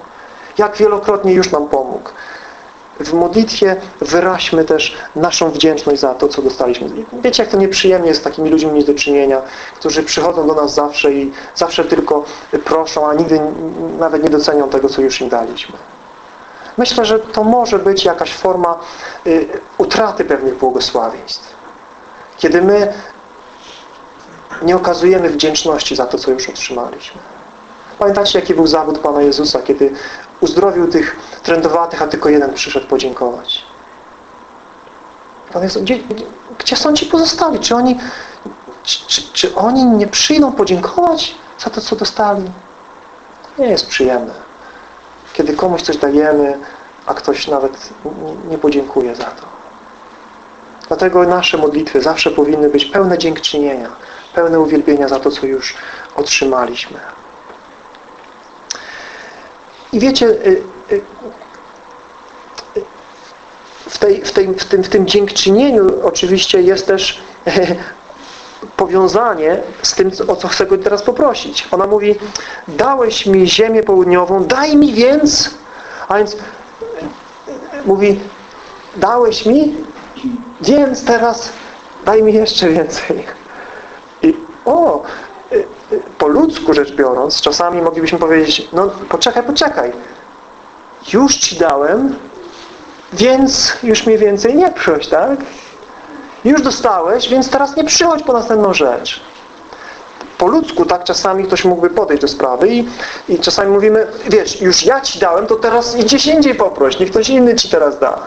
jak wielokrotnie już nam pomógł. w modlitwie wyraźmy też naszą wdzięczność za to, co dostaliśmy. Wiecie, jak to nieprzyjemnie jest z takimi ludźmi mieć do czynienia, którzy przychodzą do nas zawsze i zawsze tylko proszą, a nigdy nawet nie docenią tego, co już im daliśmy. Myślę, że to może być jakaś forma y, utraty pewnych błogosławieństw. Kiedy my nie okazujemy wdzięczności za to, co już otrzymaliśmy. Pamiętacie, jaki był zawód Pana Jezusa, kiedy uzdrowił tych trędowatych, a tylko jeden przyszedł podziękować. Pan Jezus, gdzie, gdzie są ci pozostali? Czy oni, czy, czy oni nie przyjdą podziękować za to, co dostali? Nie jest przyjemne. Kiedy komuś coś dajemy, a ktoś nawet nie podziękuje za to. Dlatego nasze modlitwy zawsze powinny być pełne dziękczynienia, pełne uwielbienia za to, co już otrzymaliśmy. I wiecie, y, y, y, w, tej, w, tej, w, tym, w tym dziękczynieniu oczywiście jest też *laughs* powiązanie z tym, o co chcę go teraz poprosić. Ona mówi, dałeś mi ziemię południową, daj mi więc, a więc mówi, dałeś mi, więc teraz daj mi jeszcze więcej. I o, po ludzku rzecz biorąc, czasami moglibyśmy powiedzieć, no poczekaj, poczekaj. Już Ci dałem, więc już mi więcej nie proś, tak? Już dostałeś, więc teraz nie przychodź po następną rzecz. Po ludzku tak czasami ktoś mógłby podejść do sprawy i, i czasami mówimy, wiesz, już ja Ci dałem, to teraz gdzieś indziej poproś, niech ktoś inny Ci teraz da.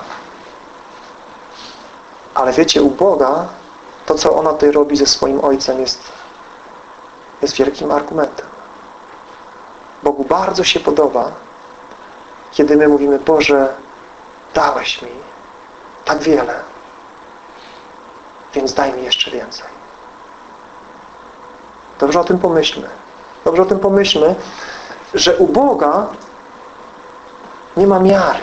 Ale wiecie, u Boga to, co ona tutaj robi ze swoim Ojcem jest jest wielkim argumentem. Bogu bardzo się podoba, kiedy my mówimy, Boże, dałeś mi tak wiele, więc daj mi jeszcze więcej. Dobrze o tym pomyślmy. Dobrze o tym pomyślmy, że u Boga nie ma miary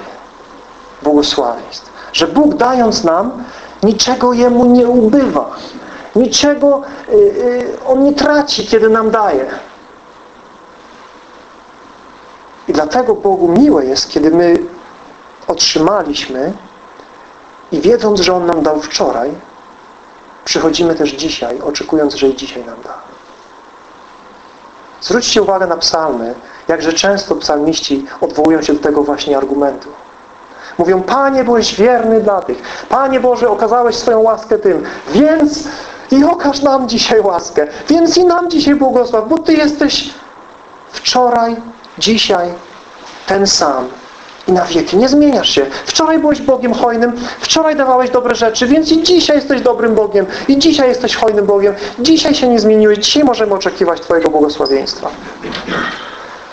błogosławieństw. Że Bóg dając nam, niczego Jemu nie ubywa. Niczego y, y, On nie traci, kiedy nam daje. I dlatego Bogu miłe jest, kiedy my otrzymaliśmy i wiedząc, że On nam dał wczoraj, przychodzimy też dzisiaj, oczekując, że i dzisiaj nam da. Zwróćcie uwagę na psalmy, jakże często psalmiści odwołują się do tego właśnie argumentu. Mówią, Panie, byłeś wierny dla tych. Panie Boże, okazałeś swoją łaskę tym. Więc i okaż nam dzisiaj łaskę. Więc i nam dzisiaj błogosław, bo Ty jesteś wczoraj, dzisiaj ten sam i na wieki. Nie zmieniasz się. Wczoraj byłeś Bogiem hojnym, wczoraj dawałeś dobre rzeczy, więc i dzisiaj jesteś dobrym Bogiem i dzisiaj jesteś hojnym Bogiem. Dzisiaj się nie zmieniłeś. Dzisiaj możemy oczekiwać Twojego błogosławieństwa.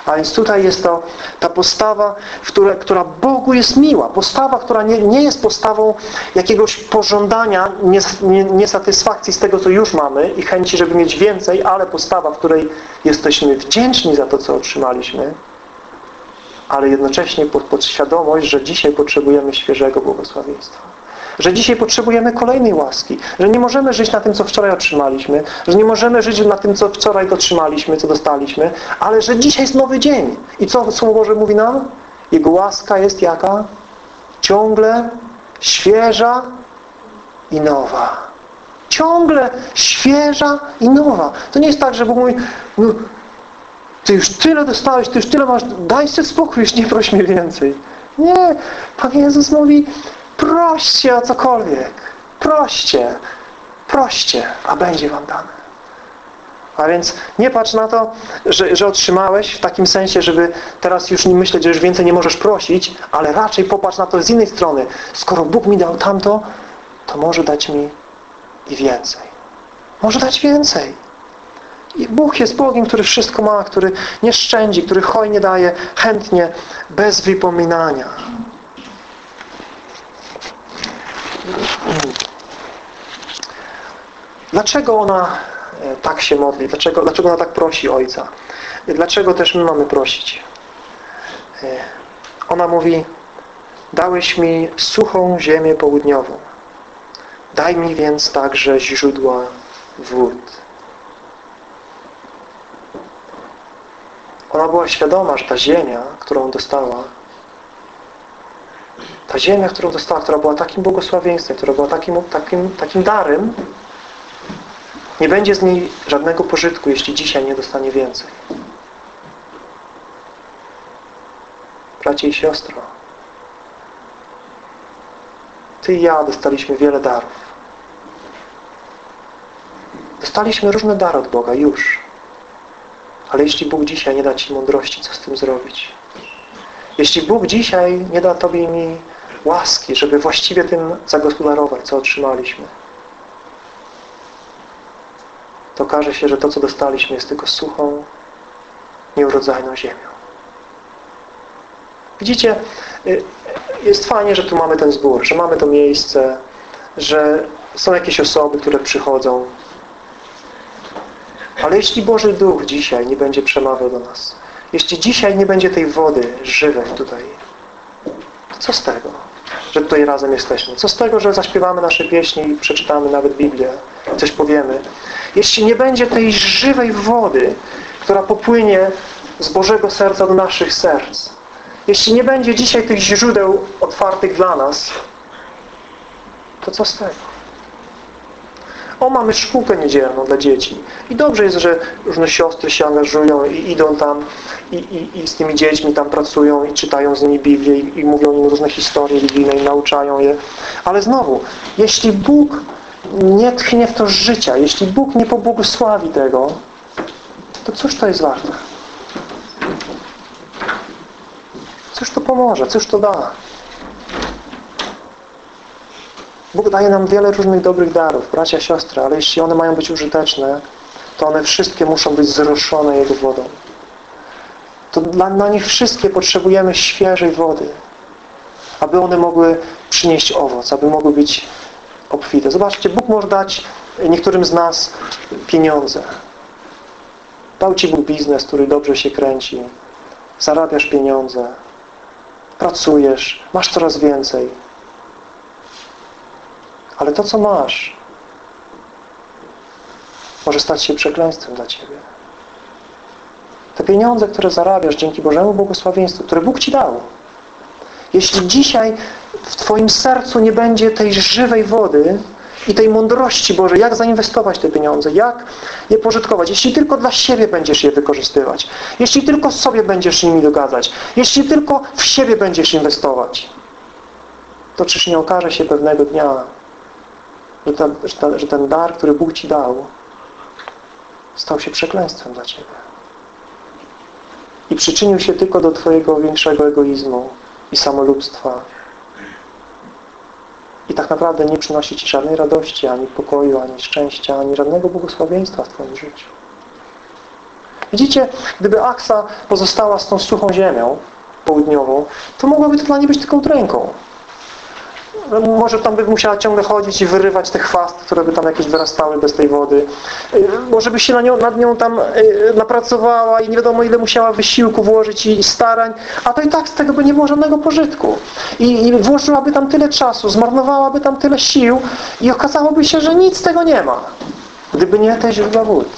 A więc tutaj jest to ta postawa, która, która Bogu jest miła. Postawa, która nie, nie jest postawą jakiegoś pożądania, niesatysfakcji z tego, co już mamy i chęci, żeby mieć więcej, ale postawa, w której jesteśmy wdzięczni za to, co otrzymaliśmy, ale jednocześnie pod, pod świadomość, że dzisiaj potrzebujemy świeżego błogosławieństwa że dzisiaj potrzebujemy kolejnej łaski, że nie możemy żyć na tym, co wczoraj otrzymaliśmy, że nie możemy żyć na tym, co wczoraj otrzymaliśmy, co dostaliśmy, ale że dzisiaj jest nowy dzień. I co Słowo Boże mówi nam? Jego łaska jest jaka? Ciągle świeża i nowa. Ciągle świeża i nowa. To nie jest tak, że Bóg mówi, no, ty już tyle dostałeś, ty już tyle masz, daj sobie spokój, już nie proś mnie więcej. Nie, Pan Jezus mówi, Proście o cokolwiek. Proście. Proście, a będzie wam dane. A więc nie patrz na to, że, że otrzymałeś w takim sensie, żeby teraz już nie myśleć, że już więcej nie możesz prosić, ale raczej popatrz na to z innej strony. Skoro Bóg mi dał tamto, to może dać mi i więcej. Może dać więcej. I Bóg jest Bogiem, który wszystko ma, który nie szczędzi, który hojnie daje, chętnie, bez wypominania. Dlaczego ona e, tak się modli? Dlaczego, dlaczego ona tak prosi Ojca? Dlaczego też my mamy prosić? E, ona mówi Dałeś mi suchą ziemię południową. Daj mi więc także źródła wód. Ona była świadoma, że ta ziemia, którą dostała, Ta ziemia, którą dostała, która była takim błogosławieństwem, która była takim, takim, takim darem, nie będzie z niej żadnego pożytku, jeśli dzisiaj nie dostanie więcej. Bracie i siostro, Ty i ja dostaliśmy wiele darów. Dostaliśmy różne dary od Boga, już. Ale jeśli Bóg dzisiaj nie da Ci mądrości, co z tym zrobić? Jeśli Bóg dzisiaj nie da Tobie mi łaski, żeby właściwie tym zagospodarować, co otrzymaliśmy, to okaże się, że to, co dostaliśmy, jest tylko suchą, nieurodzajną ziemią. Widzicie, y, jest fajnie, że tu mamy ten zbór, że mamy to miejsce, że są jakieś osoby, które przychodzą. Ale jeśli Boży Duch dzisiaj nie będzie przemawiał do nas, jeśli dzisiaj nie będzie tej wody żywej tutaj, to co z tego, że tutaj razem jesteśmy? Co z tego, że zaśpiewamy nasze pieśni i przeczytamy nawet Biblię, coś powiemy? Jeśli nie będzie tej żywej wody, która popłynie z Bożego serca do naszych serc, jeśli nie będzie dzisiaj tych źródeł otwartych dla nas, to co z tego? O, mamy szkółkę niedzielną dla dzieci. I dobrze jest, że różne siostry się angażują i idą tam i, i, i z tymi dziećmi tam pracują i czytają z nimi Biblię i, i mówią im różne historie biblijne i nauczają je. Ale znowu, jeśli Bóg nie tchnie w to życia, jeśli Bóg nie pobłogosławi tego, to cóż to jest warte? Cóż to pomoże? Cóż to da? Bóg daje nam wiele różnych dobrych darów, bracia, siostry, ale jeśli one mają być użyteczne, to one wszystkie muszą być zroszone Jego wodą. To dla, na nich wszystkie potrzebujemy świeżej wody, aby one mogły przynieść owoc, aby mogły być obfite. Zobaczcie, Bóg może dać niektórym z nas pieniądze. Dał Ci Bóg biznes, który dobrze się kręci. Zarabiasz pieniądze. Pracujesz. Masz coraz więcej. Ale to, co masz, może stać się przekleństwem dla Ciebie. Te pieniądze, które zarabiasz dzięki Bożemu błogosławieństwu, które Bóg Ci dał, jeśli dzisiaj w Twoim sercu nie będzie tej żywej wody i tej mądrości Bożej, jak zainwestować te pieniądze, jak je pożytkować, jeśli tylko dla siebie będziesz je wykorzystywać, jeśli tylko sobie będziesz nimi dogadzać, jeśli tylko w siebie będziesz inwestować, to czyż nie okaże się pewnego dnia, że ten, że ten, że ten dar, który Bóg Ci dał, stał się przekleństwem dla Ciebie. I przyczynił się tylko do Twojego większego egoizmu i samolubstwa. I tak naprawdę nie przynosi Ci żadnej radości, ani pokoju, ani szczęścia, ani żadnego błogosławieństwa w Twoim życiu. Widzicie, gdyby Aksa pozostała z tą suchą ziemią południową, to mogłaby to dla niej być tylko dręką. Może tam by musiała ciągle chodzić i wyrywać te chwasty, które by tam jakieś wyrastały bez tej wody. Y, może by się na nią, nad nią tam y, napracowała i nie wiadomo ile musiała wysiłku włożyć i starań, a to i tak z tego by nie było żadnego pożytku. I, i włożyłaby tam tyle czasu, zmarnowałaby tam tyle sił i okazałoby się, że nic z tego nie ma, gdyby nie te źródła wód.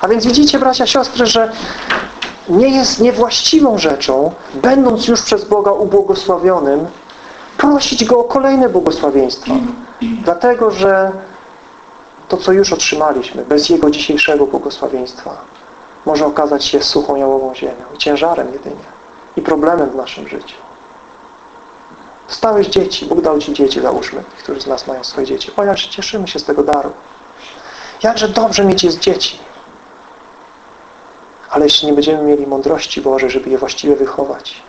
A więc widzicie, bracia, siostry, że nie jest niewłaściwą rzeczą, będąc już przez Boga ubłogosławionym, prosić Go o kolejne błogosławieństwa. Dlatego, że to, co już otrzymaliśmy, bez Jego dzisiejszego błogosławieństwa, może okazać się suchą jałową ziemią i ciężarem jedynie i problemem w naszym życiu. Dostałeś dzieci, Bóg dał Ci dzieci, załóżmy, którzy z nas mają swoje dzieci. O, jakże cieszymy się z tego daru. Jakże dobrze mieć jest dzieci. Ale jeśli nie będziemy mieli mądrości Bożej, żeby je właściwie wychować,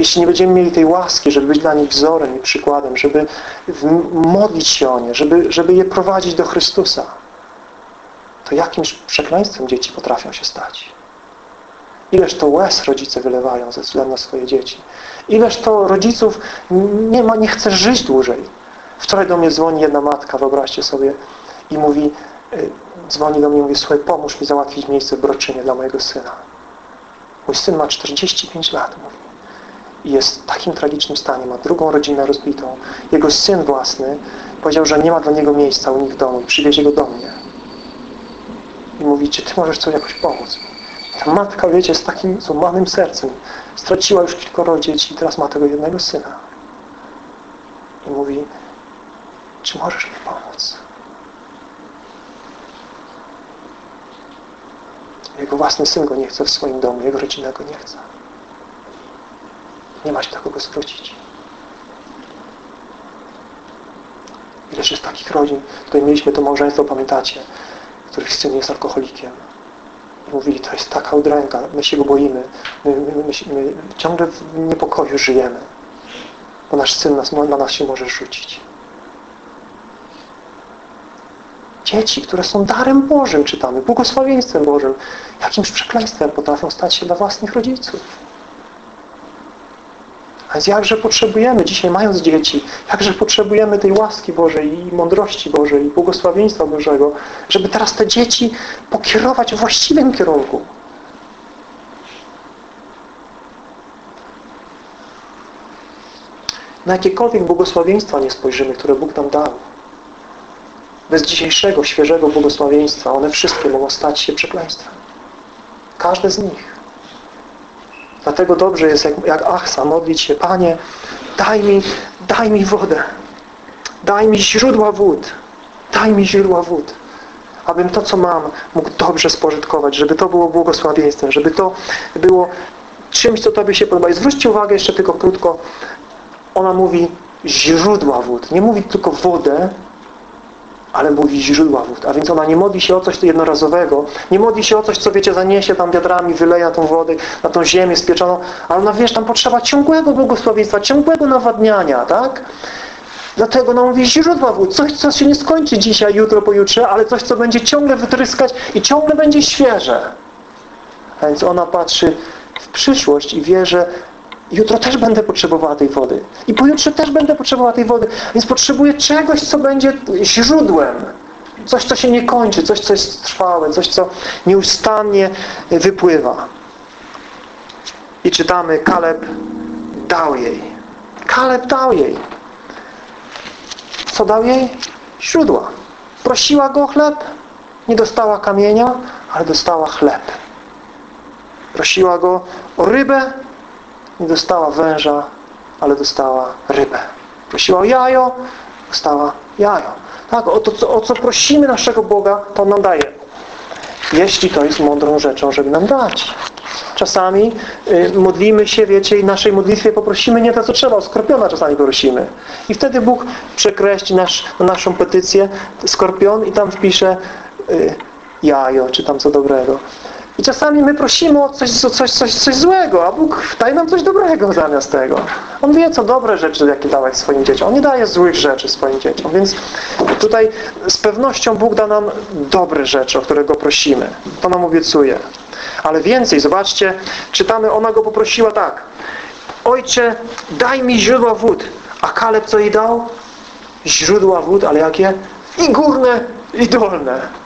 jeśli nie będziemy mieli tej łaski, żeby być dla nich wzorem i przykładem, żeby modlić się o nie, żeby, żeby je prowadzić do Chrystusa, to jakimś przekleństwem dzieci potrafią się stać. Ileż to łez rodzice wylewają ze względu na swoje dzieci. Ileż to rodziców nie, ma, nie chce żyć dłużej. Wczoraj do mnie dzwoni jedna matka, wyobraźcie sobie, i mówi, y, dzwoni do mnie i mówi, słuchaj, pomóż mi załatwić miejsce w Broczynie dla mojego syna. Mój syn ma 45 lat, mówi i jest w takim tragicznym stanie, ma drugą rodzinę rozbitą. Jego syn własny powiedział, że nie ma dla niego miejsca u nich w domu i przywiezie go do mnie. I mówi, czy ty możesz coś jakoś pomóc? Ta matka, wiecie, z takim złamanym sercem straciła już kilkoro dzieci i teraz ma tego jednego syna. I mówi, czy możesz mi pomóc? Jego własny syn go nie chce w swoim domu, jego rodzina go nie chce. Nie ma się do kogo zwrócić. Ileż jest takich rodzin, tutaj mieliśmy to małżeństwo, pamiętacie, których syn jest alkoholikiem. I mówili, to jest taka udręka, my się go boimy, my, my, my, my ciągle w niepokoju żyjemy, bo nasz syn nas, na nas się może rzucić. Dzieci, które są darem Bożym, czytamy, błogosławieństwem Bożym, jakimś przekleństwem potrafią stać się dla własnych rodziców. A więc jakże potrzebujemy, dzisiaj mając dzieci, jakże potrzebujemy tej łaski Bożej i mądrości Bożej i błogosławieństwa Bożego, żeby teraz te dzieci pokierować w właściwym kierunku. Na jakiekolwiek błogosławieństwa nie spojrzymy, które Bóg nam dał. Bez dzisiejszego, świeżego błogosławieństwa one wszystkie mogą stać się przekleństwem. Każde z nich. Dlatego dobrze jest, jak, jak Achsa, modlić się, Panie, daj mi, daj mi wodę. Daj mi źródła wód. Daj mi źródła wód. Abym to, co mam, mógł dobrze spożytkować, żeby to było błogosławieństwem, żeby to było czymś, co Tobie się podoba. I zwróćcie uwagę jeszcze tylko krótko. Ona mówi źródła wód. Nie mówi tylko wodę, ale mówi źródła wód. A więc ona nie modli się o coś jednorazowego, nie modli się o coś, co wiecie, zaniesie tam wiadrami, wyleje tą wodę, na tą ziemię spieczoną, ale ona, wiesz, tam potrzeba ciągłego błogosławieństwa, ciągłego nawadniania, tak? Dlatego ona mówi źródła wód, coś, co się nie skończy dzisiaj, jutro, pojutrze, ale coś, co będzie ciągle wytryskać i ciągle będzie świeże. A więc ona patrzy w przyszłość i wie, że Jutro też będę potrzebowała tej wody. I pojutrze też będę potrzebowała tej wody. Więc potrzebuję czegoś, co będzie źródłem. Coś, co się nie kończy, coś, co jest trwałe, coś, co nieustannie wypływa. I czytamy, Kaleb dał jej. Kaleb dał jej. Co dał jej? Źródła. Prosiła go o chleb, nie dostała kamienia, ale dostała chleb. Prosiła go o rybę, nie dostała węża, ale dostała rybę. Prosiła o jajo, dostała jajo. Tak, o, to, o co prosimy naszego Boga, to nam daje. Jeśli to jest mądrą rzeczą, żeby nam dać. Czasami y, modlimy się, wiecie, i naszej modlitwie poprosimy nie to, co trzeba, o skorpiona czasami prosimy. I wtedy Bóg przekreśli nasz, naszą petycję, skorpion i tam wpisze y, jajo, czy tam co dobrego. I czasami my prosimy o coś, coś, coś, coś złego, a Bóg daje nam coś dobrego zamiast tego. On wie, co dobre rzeczy, jakie dawać swoim dzieciom. On nie daje złych rzeczy swoim dzieciom. Więc tutaj z pewnością Bóg da nam dobre rzeczy, o które Go prosimy. To nam obiecuje. Ale więcej, zobaczcie, czytamy, ona Go poprosiła tak. Ojcze, daj mi źródła wód. A Kaleb co jej dał? Źródła wód, ale jakie? I górne, i dolne.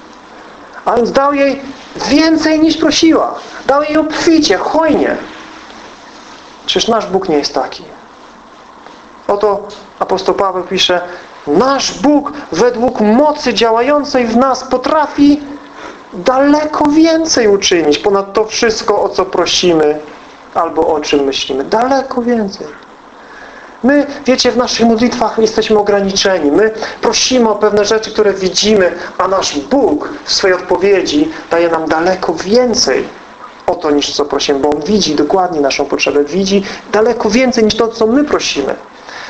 A więc dał jej więcej niż prosiła. Dał jej obficie, hojnie. Czyż nasz Bóg nie jest taki? Oto apostoł Paweł pisze Nasz Bóg według mocy działającej w nas potrafi daleko więcej uczynić ponad to wszystko, o co prosimy albo o czym myślimy. Daleko więcej. My, wiecie, w naszych modlitwach jesteśmy ograniczeni. My prosimy o pewne rzeczy, które widzimy, a nasz Bóg w swojej odpowiedzi daje nam daleko więcej o to, niż co prosimy, bo On widzi dokładnie naszą potrzebę. Widzi daleko więcej niż to, co my prosimy.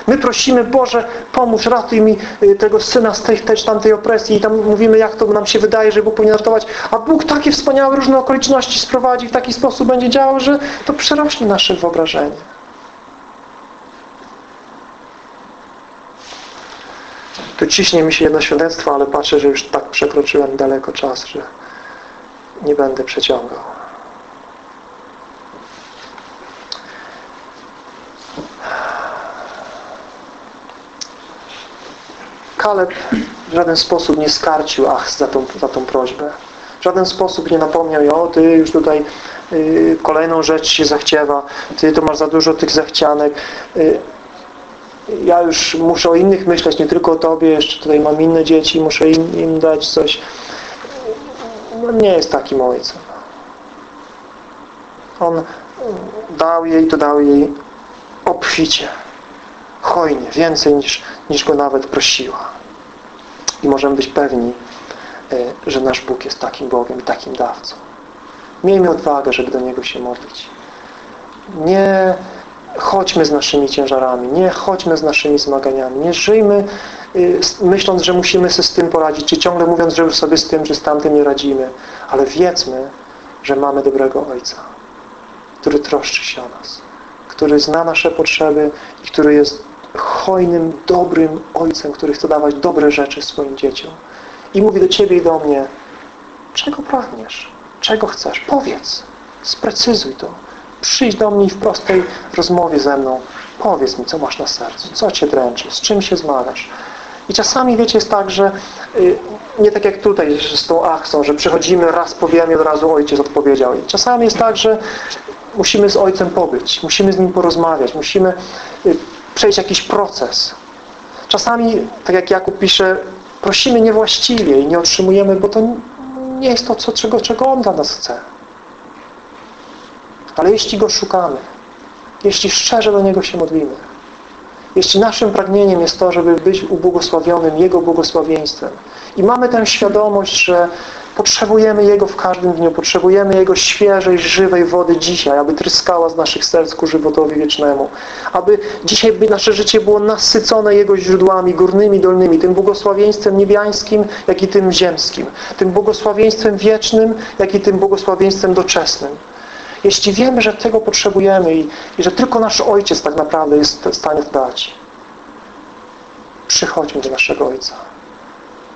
My prosimy, Boże, pomóż, ratuj mi y, tego syna z tej, czy tamtej opresji i tam mówimy, jak to nam się wydaje, że Bóg powinien ratować, a Bóg takie wspaniałe różne okoliczności sprowadzi, w taki sposób będzie działał, że to przerośnie nasze wyobrażenie. Tu ciśnie mi się jedno świadectwo, ale patrzę, że już tak przekroczyłem daleko czas, że nie będę przeciągał. Kaleb w żaden sposób nie skarcił ach za tą, za tą prośbę. W żaden sposób nie napomniał o ty już tutaj y, kolejną rzecz się zachciewa, ty to masz za dużo tych zachcianek. Y, ja już muszę o innych myśleć, nie tylko o Tobie, jeszcze tutaj mam inne dzieci, muszę im, im dać coś. No, nie jest takim ojcem. On dał jej, to dał jej obficie, hojnie, więcej niż, niż Go nawet prosiła. I możemy być pewni, e, że nasz Bóg jest takim Bogiem takim dawcą. Miejmy odwagę, żeby do Niego się modlić. Nie chodźmy z naszymi ciężarami, nie chodźmy z naszymi zmaganiami, nie żyjmy y, myśląc, że musimy sobie z tym poradzić, czy ciągle mówiąc, że już sobie z tym, czy z tamtym nie radzimy, ale wiedzmy, że mamy dobrego Ojca, który troszczy się o nas, który zna nasze potrzeby i który jest hojnym, dobrym Ojcem, który chce dawać dobre rzeczy swoim dzieciom. I mówi do Ciebie i do mnie, czego pragniesz? Czego chcesz? Powiedz. Sprecyzuj to. Przyjdź do mnie w prostej rozmowie ze mną. Powiedz mi, co masz na sercu, co Cię dręczy, z czym się zmagasz. I czasami, wiecie, jest tak, że y, nie tak jak tutaj z tą achsą, że przychodzimy, raz powiemy od razu Ojciec odpowiedział. I czasami jest tak, że musimy z Ojcem pobyć, musimy z Nim porozmawiać, musimy y, przejść jakiś proces. Czasami, tak jak Jakub pisze, prosimy niewłaściwie i nie otrzymujemy, bo to nie jest to, co, czego, czego On dla nas chce. Ale jeśli Go szukamy, jeśli szczerze do Niego się modlimy, jeśli naszym pragnieniem jest to, żeby być ubłogosławionym Jego błogosławieństwem i mamy tę świadomość, że potrzebujemy Jego w każdym dniu, potrzebujemy Jego świeżej, żywej wody dzisiaj, aby tryskała z naszych serc ku żywotowi wiecznemu, aby dzisiaj by nasze życie było nasycone Jego źródłami górnymi, dolnymi, tym błogosławieństwem niebiańskim, jak i tym ziemskim, tym błogosławieństwem wiecznym, jak i tym błogosławieństwem doczesnym. Jeśli wiemy, że tego potrzebujemy i, i że tylko nasz Ojciec tak naprawdę jest w stanie to dać, przychodźmy do naszego Ojca.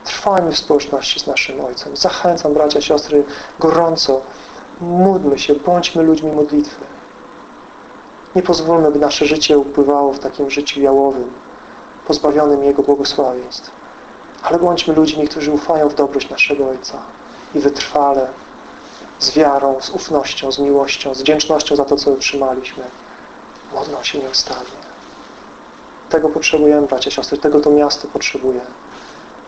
Trwajmy w społeczności z naszym Ojcem. Zachęcam bracia, siostry gorąco. Módlmy się, bądźmy ludźmi modlitwy. Nie pozwólmy, by nasze życie upływało w takim życiu jałowym, pozbawionym Jego błogosławieństw. Ale bądźmy ludźmi, którzy ufają w dobroć naszego Ojca i wytrwale z wiarą, z ufnością, z miłością, z wdzięcznością za to, co otrzymaliśmy. Modlą się nieustannie. Tego potrzebujemy, bracia, siostry, tego to miasto potrzebuje.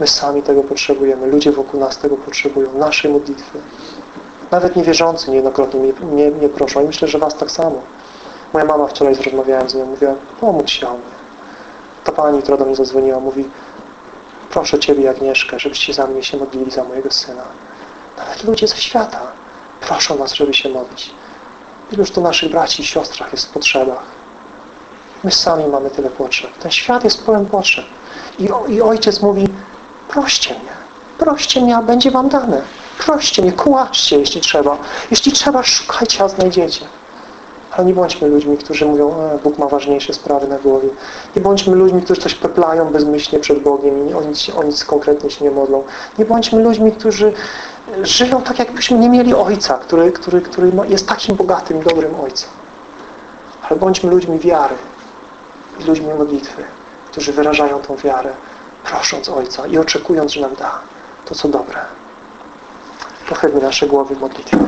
My sami tego potrzebujemy. Ludzie wokół nas tego potrzebują. Naszej modlitwy. Nawet niewierzący niejednokrotnie mnie, mnie, mnie proszą. I myślę, że Was tak samo. Moja mama wczoraj rozmawiałem z nią. Mówiła, pomódl się o mnie. Ta pani, która do mnie zadzwoniła, mówi proszę Ciebie, Agnieszkę, żebyście za mnie się modlili, za mojego syna. Nawet ludzie ze świata proszą nas, żeby się modlić. Iluż to naszych braci i siostrach jest w potrzebach. My sami mamy tyle potrzeb. Ten świat jest pełen potrzeb. I, I Ojciec mówi, proście mnie. Proście mnie, a będzie Wam dane. Proście mnie, kłaczcie, jeśli trzeba. Jeśli trzeba, szukajcie, a znajdziecie. Ale nie bądźmy ludźmi, którzy mówią, e, Bóg ma ważniejsze sprawy na głowie. Nie bądźmy ludźmi, którzy coś peplają bezmyślnie przed Bogiem i o nic, o nic konkretnie się nie modlą. Nie bądźmy ludźmi, którzy żyją tak, jakbyśmy nie mieli Ojca, który, który, który jest takim bogatym, dobrym Ojcem. Ale bądźmy ludźmi wiary i ludźmi modlitwy, którzy wyrażają tą wiarę, prosząc Ojca i oczekując, że nam da to, co dobre. Pochylmy nasze głowy w modlitwie.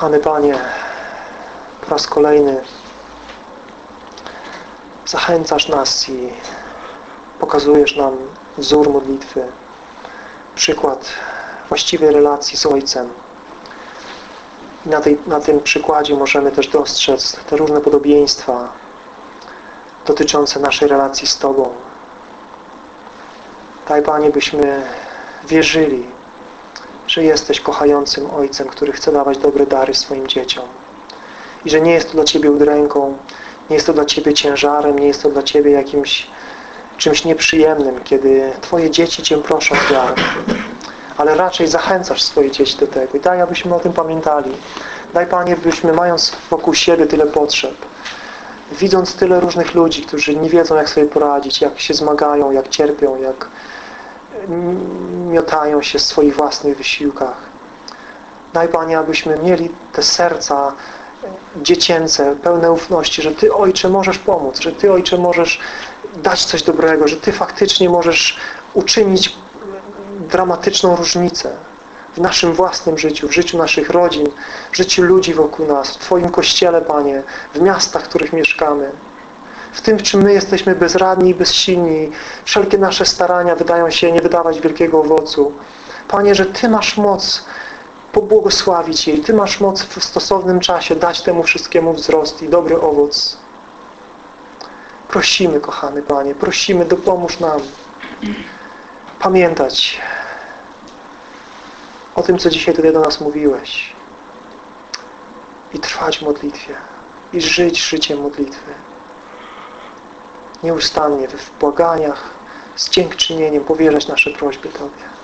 Kochany Panie, po raz kolejny zachęcasz nas i pokazujesz nam wzór modlitwy, przykład właściwej relacji z Ojcem. I na, tej, na tym przykładzie możemy też dostrzec te różne podobieństwa dotyczące naszej relacji z Tobą. Daj Panie, byśmy wierzyli, że jesteś kochającym Ojcem, który chce dawać dobre dary swoim dzieciom. I że nie jest to dla Ciebie udręką, nie jest to dla Ciebie ciężarem, nie jest to dla Ciebie jakimś czymś nieprzyjemnym, kiedy Twoje dzieci Cię proszą o wiarę. Ale raczej zachęcasz swoje dzieci do tego. I daj, abyśmy o tym pamiętali. Daj, Panie, byśmy mając wokół siebie tyle potrzeb, widząc tyle różnych ludzi, którzy nie wiedzą, jak sobie poradzić, jak się zmagają, jak cierpią, jak miotają się w swoich własnych wysiłkach. Daj Panie, abyśmy mieli te serca dziecięce, pełne ufności, że Ty, Ojcze, możesz pomóc, że Ty, Ojcze, możesz dać coś dobrego, że Ty faktycznie możesz uczynić dramatyczną różnicę w naszym własnym życiu, w życiu naszych rodzin, w życiu ludzi wokół nas, w Twoim Kościele, Panie, w miastach, w których mieszkamy. W tym, czym my jesteśmy bezradni i bezsilni. Wszelkie nasze starania wydają się nie wydawać wielkiego owocu. Panie, że Ty masz moc pobłogosławić jej. Ty masz moc w stosownym czasie dać temu wszystkiemu wzrost i dobry owoc. Prosimy, kochany Panie, prosimy, dopomóż nam pamiętać o tym, co dzisiaj tutaj do nas mówiłeś i trwać w modlitwie i żyć życiem modlitwy. Nieustannie w błaganiach, z dziękczynieniem powierzać nasze prośby Tobie.